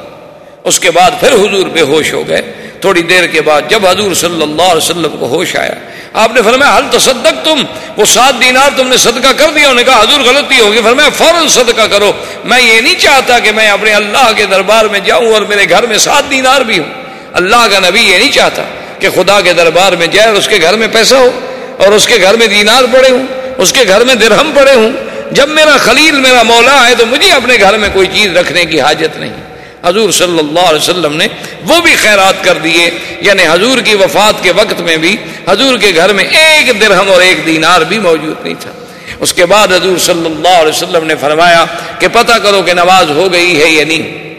اس کے بعد پھر حضور بے ہوش ہو گئے۔ تھوڑی دیر کے بعد جب حضور صلی اللہ علیہ وسلم کو ہوش آیا، آپ نے فرمایا حل تصدق تم؟ وہ سات دینار تم نے صدقہ کر دیا، انہوں نے کہا، حضور غلطی ہوگی۔ فرمایا، فوراً صدقہ کرو۔ میں یہ نہیں چاہتا کہ میں اپنے اللہ کے دربار میں جاؤں اور میرے گھر میں سات دینار بھی ہوں۔ اللہ کا نبی یہ نہیں چاہتا کہ خدا کے دربار میں جائے اور اس کے گھر میں پیسہ ہو اور اس کے گھر میں دینار پڑے ہوں، اس کے گھر میں درہم پڑے ہوں۔ جب میرا خلیل، میرا مولا ہے تو مجھے اپنے گھر میں کوئی چیز رکھنے کی حاجت نہیں۔ حضور صلی اللہ علیہ وسلم نے وہ بھی خیرات کر دیے۔ یعنی حضور کی وفات کے وقت میں بھی حضور کے گھر میں ایک درہم اور ایک دینار بھی موجود نہیں تھا۔ اس کے بعد حضور صلی اللہ علیہ وسلم نے فرمایا کہ پتہ کرو کہ نماز ہو گئی ہے یا نہیں۔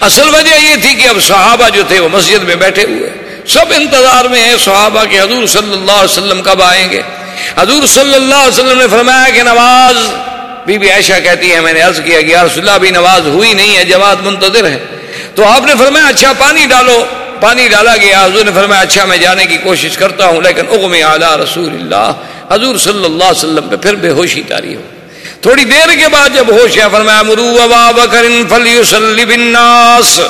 اصل وجہ یہ تھی کہ اب صحابہ جو تھے وہ مسجد میں بیٹھے ہوئے۔ سب انتظار میں ہیں صحابہ کہ حضور صلی اللہ علیہ وسلم کب آئیں گے۔ حضور صلی اللہ علیہ وسلم نے فرمایا کہ نماز بی بی عائشہ کہتی ہے، میں نے عرض کیا کہ یا رسول اللہ بھی نماز ہوئی نہیں ہے، جماعت منتظر ہے۔ تو آپ نے فرمایا اچھا پانی ڈالو۔ پانی ڈالا گیا۔ حضور نے فرمایا اچھا میں جانے کی کوشش کرتا ہوں، لیکن اغم اعلیٰ رسول اللہ۔ حضور صلی اللہ علیہ وسلم پہ پھر بے ہوشی تاری ہو۔ تھوڑی دیر کے بعد جب ہوش ہے، فرمایا، مرو ابا بکر فلیسلی بالناس۔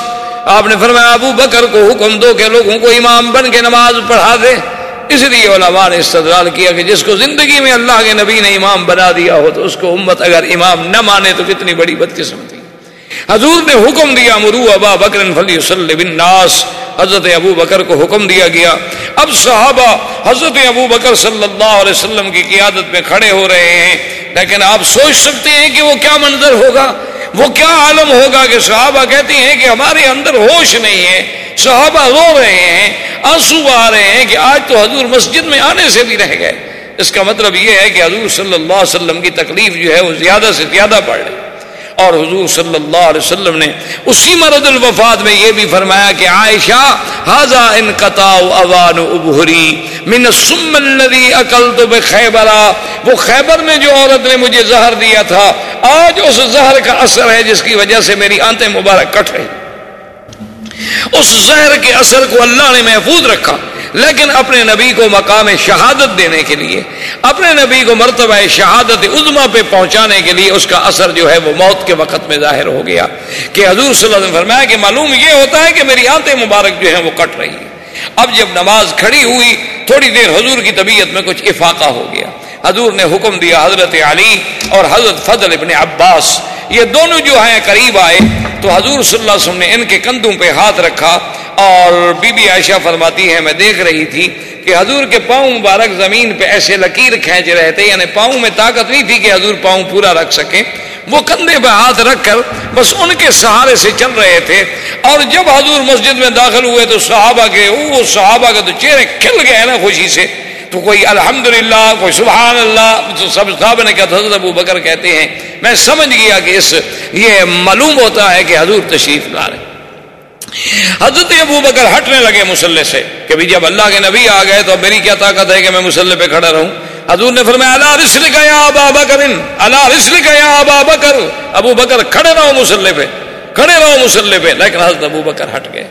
آپ نے فرمایا، ابو بکر کو حکم دو کہ لوگوں کو امام بن کے نماز پڑھا دے۔ اس لیے علماء نے استدلال کیا کہ جس کو زندگی میں اللہ کے نبی نے امام بنا دیا ہو تو اس کو امت اگر امام نہ مانے تو کتنی بڑی بدقسمتی حضور نے حکم دیا مرو ابا بکر فلی بن حضرت ابو بکر کو حکم دیا گیا۔ اب صحابہ حضرت ابو بکر صلی اللہ علیہ وسلم کی قیادت میں کھڑے ہو رہے ہیں۔ لیکن آپ سوچ سکتے ہیں کہ وہ کیا منظر ہوگا؟ وہ کیا عالم ہوگا کہ صحابہ کہتی ہیں کہ ہمارے اندر ہوش نہیں ہے؟ صحابہ رو رہے ہیں، آنسو آ رہے ہیں کہ آج تو حضور مسجد میں آنے سے بھی رہ گئے۔ اس کا مطلب یہ ہے کہ حضور صلی اللہ علیہ وسلم کی تکلیف جو ہے وہ زیادہ سے زیادہ بڑھ رہی اور حضور صلی اللہ علیہ وسلم نے اسی مرد الوفات میں یہ بھی فرمایا کہ عائشہ حاضا ان اوان ابہری من سم الذي اکلت بخیبرا. وہ خیبر میں جو عورت نے مجھے زہر دیا تھا، آج اس زہر کا اثر ہے جس کی وجہ سے میری آنتیں مبارک کٹ رہی اس زہر کے اثر کو اللہ نے محفوظ رکھا۔ لیکن اپنے نبی کو مقام شہادت دینے کے لیے، اپنے نبی کو مرتبہ شہادت عظما پہ پہنچانے کے لیے اس کا اثر جو ہے وہ موت کے وقت میں ظاہر ہو گیا۔ کہ حضور صلی اللہ علیہ وسلم فرمایا کہ معلوم یہ ہوتا ہے کہ میری آنتیں مبارک جو ہیں وہ کٹ رہی ہیں۔ اب جب نماز کھڑی ہوئی، تھوڑی دیر حضور کی طبیعت میں کچھ افاقہ ہو گیا۔ حضور نے حکم دیا حضرت علی اور حضرت فضل ابن عباس، یہ دونوں جو ہیں قریب آئے، تو حضور صلی اللہ علیہ وسلم نے ان کے کندھوں پہ ہاتھ رکھا اور بی بی عائشہ فرماتی ہے میں دیکھ رہی تھی کہ حضور کے پاؤں مبارک زمین پہ ایسے لکیر کھینچ رہے تھے یعنی پاؤں میں طاقت نہیں تھی کہ حضور پاؤں پورا رکھ سکے وہ کندھے پہ ہاتھ رکھ کر بس ان کے سہارے سے چل رہے تھے۔ اور جب حضور مسجد میں داخل ہوئے تو صحابہ کے، وہ صحابہ کے تو چہرے کھل گئے نا خوشی سے۔ تو کوئی الحمد کوئی سبحان اللہ تو سب صاحب نے کہا حضرت ابو بکر کہتے ہیں، میں سمجھ گیا کہ اس، یہ معلوم ہوتا ہے کہ حضور تشریف لا رہے حضرت ابو بکر ہٹنے لگے مسلح سے کہ جب اللہ کے نبی آ گئے تو میری کیا طاقت ہے کہ میں مسلح پہ کھڑا رہوں؟ حضور نے فرمایا اللہ رسل کا یا ابا بکر اللہ رسل کا یا ابا بکر؟ ابو بکر کھڑے رہو مسلح پہ، کھڑے رہو مسلح پہ۔ لیکن حضرت ابو بکر ہٹ گئے۔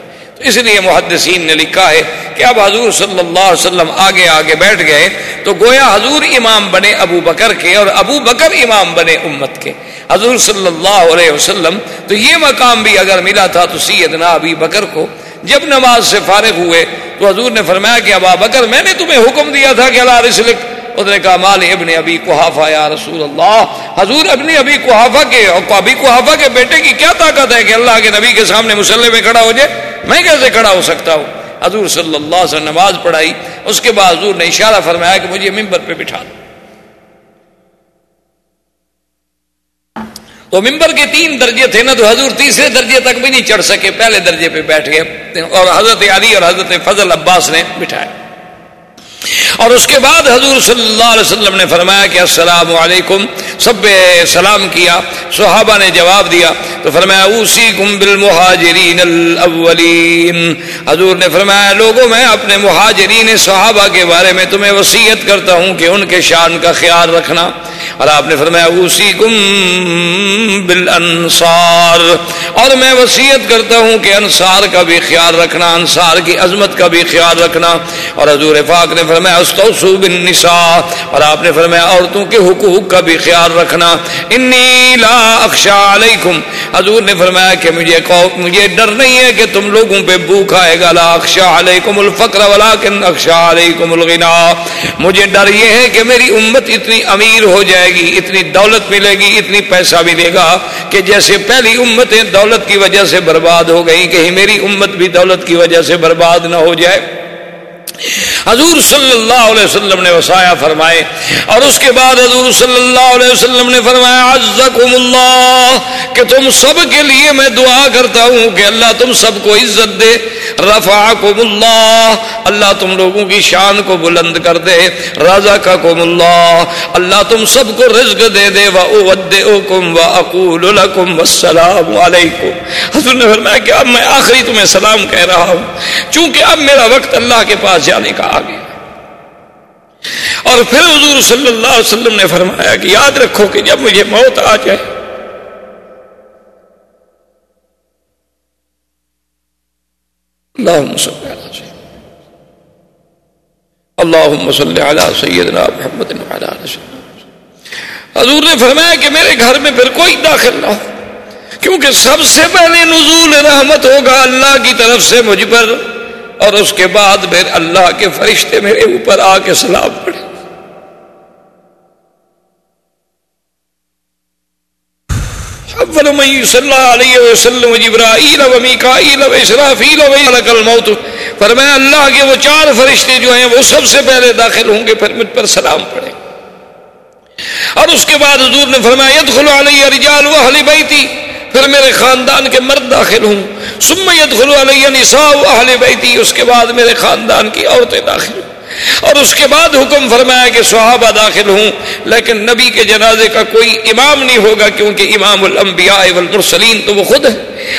اس لیے محدثین نے لکھا ہے کہ اب حضور صلی اللہ علیہ وسلم آگے آگے بیٹھ گئے تو گویا حضور امام بنے ابو بکر کے اور ابو بکر امام بنے امت کے۔ حضور صلی اللہ علیہ وسلم، تو یہ مقام بھی اگر ملا تھا تو سیدنا ابی بکر کو۔ جب نماز سے فارغ ہوئے تو حضور نے فرمایا کہ ابا بکر، میں نے تمہیں حکم دیا تھا کہ اللہ رسلک اس نے کہا، مال ابن ابی کوحافہ یا رسول اللہ، حضور ابن ابی کوحافہ کے ابی کوحافہ کے بیٹے کی کیا طاقت ہے کہ اللہ کے نبی کے سامنے مسلح میں کھڑا ہو جائے؟ میں کیسے کھڑا ہو سکتا ہوں؟ حضور صلی اللہ علیہ وسلم نماز پڑھائی، اس کے بعد حضور نے اشارہ فرمایا کہ مجھے ممبر پہ بٹھا دو۔ تو ممبر کے تین درجے تھے نا، تو حضور تیسرے درجے تک بھی نہیں چڑھ سکے، پہلے درجے پہ بیٹھ گئے اور حضرت علی اور حضرت فضل عباس نے بٹھایا اور اس کے بعد حضور صلی اللہ علیہ وسلم نے فرمایا کہ السلام علیکم، سب سلام کیا، صحابہ نے جواب دیا، تو فرمایا اوسی کم بالمہاجرین الاولین۔ حضور نے فرمایا، لوگوں، میں اپنے مہاجرین صحابہ کے بارے میں تمہیں وسیعت کرتا ہوں کہ ان کے شان کا خیال رکھنا۔ اور آپ نے فرمایا اوسی کم بل اور میں وسیعت کرتا ہوں کہ انصار کا بھی خیال رکھنا، انصار کی عظمت کا بھی خیال رکھنا۔ اور حضور پاک نے فرمایا فرمایا استوسو بن نساء اور آپ نے فرمایا، عورتوں کے حقوق کا بھی خیال رکھنا۔ انی لا اخشا علیکم حضور نے فرمایا کہ مجھے مجھے ڈر نہیں ہے کہ تم لوگوں پہ بھوک آئے گا۔ لا اخشا علیکم الفقر ولکن اخشا علیکم الغنا مجھے ڈر یہ ہے کہ میری امت اتنی امیر ہو جائے گی، اتنی دولت ملے گی، اتنی پیسہ ملے گا کہ جیسے پہلی امتیں دولت کی وجہ سے برباد ہو گئی کہیں میری امت بھی دولت کی وجہ سے برباد نہ ہو جائے۔ حضور صلی اللہ علیہ وسلم نے وسایا فرمائے اور اس کے بعد حضور صلی اللہ علیہ وسلم نے فرمایا، عزکم اللہ، کہ تم سب کے لیے میں دعا کرتا ہوں کہ اللہ تم سب کو عزت دے، رفعکم اللہ اللہ تم لوگوں کی شان کو بلند کر دے، رزقکم اللہ اللہ تم سب کو رزق دے دے واودعکم واقول لکم والسلام علیکم حضور نے فرمایا کہ اب میں آخری تمہیں سلام کہہ رہا ہوں، چونکہ اب میرا وقت اللہ کے پاس جانے کا گیا اور پھر حضور صلی اللہ علیہ وسلم نے فرمایا کہ یاد رکھو کہ جب مجھے موت آ جائے اللہ صلی علی سیدنا محمد۔ حضور نے فرمایا کہ میرے گھر میں پھر کوئی داخل نہ ہو، کیونکہ سب سے پہلے نزول رحمت ہوگا اللہ کی طرف سے مجھ پر۔ اور اس کے بعد پھر اللہ کے فرشتے میرے اوپر آ کے سلام پڑے۔ اول من صلی اللہ علیہ وسلم جبرائیل و میکائیل و اسرافیل و ملک الموت۔ فرمایا اللہ کے وہ چار فرشتے جو ہیں وہ سب سے پہلے داخل ہوں گے، پھر مجھ پر سلام پڑے۔ اور اس کے بعد حضور نے فرمایا يدخل علی رجال و اہل بیتی۔ پھر میرے خاندان کے مرد داخل ہوں۔ سمیت خلو علیہ نساء اہل بیتی اس کے بعد میرے خاندان کی عورتیں داخل ہوں۔ اور اس کے بعد حکم فرمایا کہ صحابہ داخل ہوں، لیکن نبی کے جنازے کا کوئی امام نہیں ہوگا کیونکہ امام الانبیاء والمرسلین تو وہ خود ہے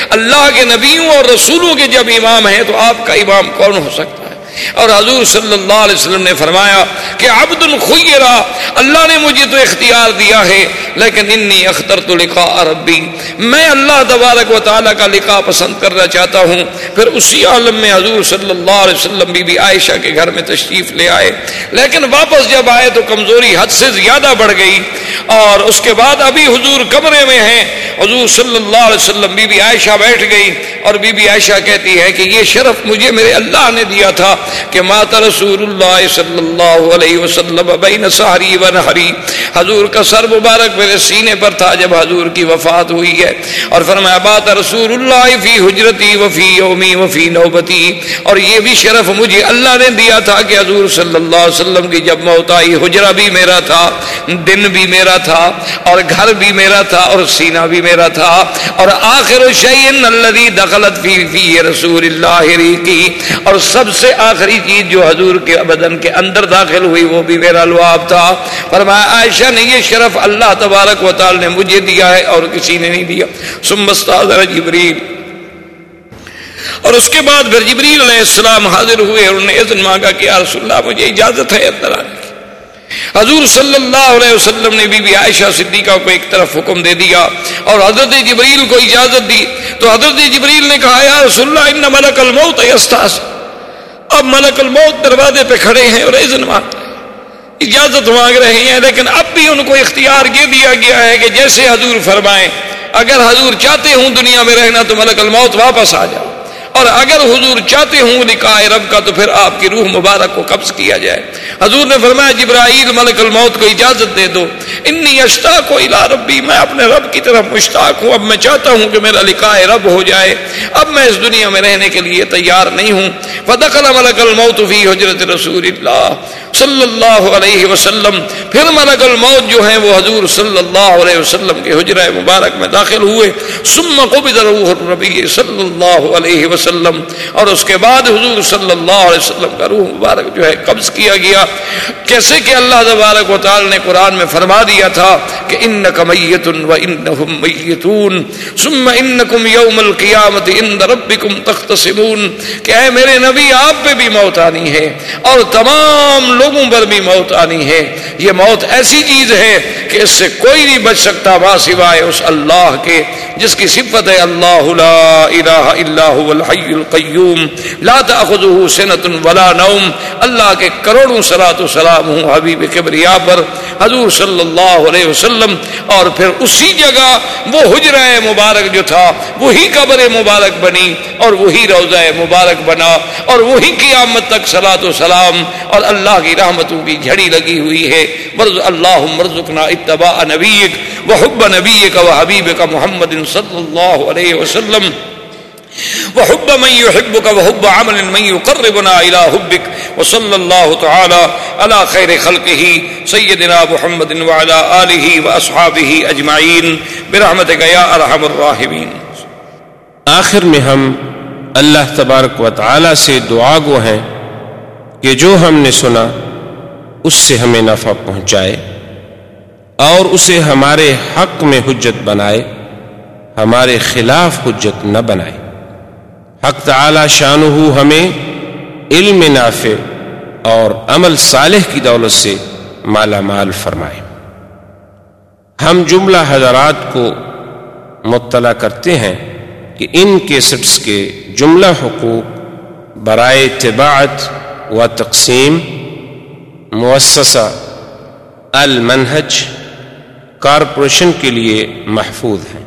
اللہ کے نبیوں اور رسولوں کے جب امام ہیں تو آپ کا امام کون ہو سکتا؟ ہے اور حضور صلی اللہ علیہ وسلم نے فرمایا کہ عبد الخیرا اللہ نے مجھے تو اختیار دیا ہے، لیکن انی اختر تو لکھا عربی میں اللہ تبارک و تعالیٰ کا لکھا پسند کرنا چاہتا ہوں۔ پھر اسی عالم میں حضور صلی اللہ علیہ وسلم بی بی عائشہ کے گھر میں تشریف لے آئے۔ لیکن واپس جب آئے تو کمزوری حد سے زیادہ بڑھ گئی۔ اور اس کے بعد ابھی حضور کمرے میں ہیں۔ حضور صلی اللہ علیہ وسلم بی بی عائشہ بیٹھ گئی اور بی بی عائشہ کہتی ہے کہ یہ شرف مجھے میرے اللہ نے دیا تھا۔ کہ مات رسول اللہ صلی اللہ علیہ وسلم بین سہری و نہری حضور کا سر مبارک میرے سینے پر تھا جب حضور کی وفات ہوئی ہے۔ اور فرمایا بات رسول اللہ فی حجرتی وفی یومی وفی نوبتی۔ اور یہ بھی شرف مجھے اللہ نے دیا تھا کہ حضور صلی اللہ علیہ وسلم کی جب موت آئی، حجرہ بھی میرا تھا، دن بھی میرا تھا، اور گھر بھی میرا تھا، اور سینہ بھی میرا تھا۔ اور آخر شعین الذي دخلت فی فی رسول اللہ کی اور سب سے آخر آخری چیز جو حضور کے بدن کے اندر داخل ہوئی وہ بھی میرا لواب تھا۔ فرمایا، عائشہ نے یہ شرف اللہ تبارک و تعالی نے مجھے دیا ہے اور کسی نے نہیں دیا۔ سمستاذر جبریل۔ اور اس کے بعد پھر جبریل علیہ السلام حاضر ہوئے اور انہوں نے اذن مانگا کہ یا رسول اللہ، مجھے اجازت ہے اندر آنے کی۔ حضور صلی اللہ علیہ وسلم نے بی بی عائشہ صدیقہ کو ایک طرف حکم دے دیا اور حضرت جبریل کو اجازت دی۔ تو حضرت جبریل نے کہا، یا رسول اللہ ان ملک الموت یستاس اب ملک الموت دروازے پہ کھڑے ہیں اور اذن مانگ اجازت مانگ رہے ہیں، لیکن اب بھی ان کو اختیار یہ دیا گیا ہے کہ جیسے حضور فرمائیں اگر حضور چاہتے ہوں دنیا میں رہنا تو ملک الموت واپس آ جاؤ۔ اور اگر حضور چاہتے ہوں نکاح رب کا تو پھر آپ کی روح مبارک کو قبض کیا جائے۔ حضور نے فرمایا، جبرائیل ملک الموت کو اجازت دے دو۔ انی اشتاق و الا ربی، میں اپنے رب کی طرف مشتاق ہوں۔ اب میں چاہتا ہوں کہ میرا لکھا رب ہو جائے۔ اب میں اس دنیا میں رہنے کے لیے تیار نہیں ہوں۔ فدخل ملک الموت فی حجرت رسول اللہ صلی اللہ علیہ وسلم۔ پھر ملک الموت جو ہیں وہ حضور صلی اللہ علیہ وسلم کے حجرہ مبارک میں داخل ہوئے۔ ثم قبض روح الربی صلی اللہ علیہ وسلم۔ وسلم۔ اور اس کے بعد حضور صلی اللہ علیہ وسلم کا روح مبارک جو ہے قبض کیا گیا۔ کیسے کہ اللہ تبارک و تعالی نے قرآن میں فرما دیا تھا کہ انک میت و انہم میتون، ثم انکم یوم القیامت عند ربکم تختصمون۔ کہ اے میرے نبی، آپ پہ بھی موت آنی ہے اور تمام لوگوں پر بھی موت آنی ہے۔ یہ موت ایسی چیز ہے کہ اس سے کوئی نہیں بچ سکتا با سوائے اس اللہ کے، جس کی صفت ہے اللہ لا الہ الا هو الحی الحی القیوم لا تأخذه سنة ولا نوم اللہ کے کروڑوں صلاۃ و سلام ہوں حبیب کبریا پر حضور صلی اللہ علیہ وسلم اور پھر اسی جگہ وہ حجرہ مبارک جو تھا وہی قبر مبارک بنی اور وہی روزہ مبارک بنا اور وہی قیامت تک صلاۃ و سلام اور اللہ کی رحمتوں کی جھڑی لگی ہوئی ہے مرز اللہ مرزقنا اتباع نبیک وحب نبیک و حبیب کا محمد صلی اللہ علیہ وسلم وحب من يحبك وحب عمل من يقربنا الى حبك وصلى الله تعالى على خير خلقه سيدنا محمد وعلى اله واصحابه اجمعين برحمتك يا ارحم الراحمين.
آخر میں ہم اللہ تبارک و تعالی سے دعا گو ہیں کہ جو ہم نے سنا اس سے ہمیں نفع پہنچائے اور اسے ہمارے حق میں حجت بنائے، ہمارے خلاف حجت نہ بنائے۔ حق تعالی شان ہمیں علم نافع اور عمل صالح کی دولت سے مالا مال فرمائے۔ ہم جملہ حضرات کو مطلع کرتے ہیں کہ ان کیسٹس کے جملہ حقوق برائے طباعت و تقسیم، مؤسسہ المنہج، کارپوریشن کے لیے محفوظ ہیں۔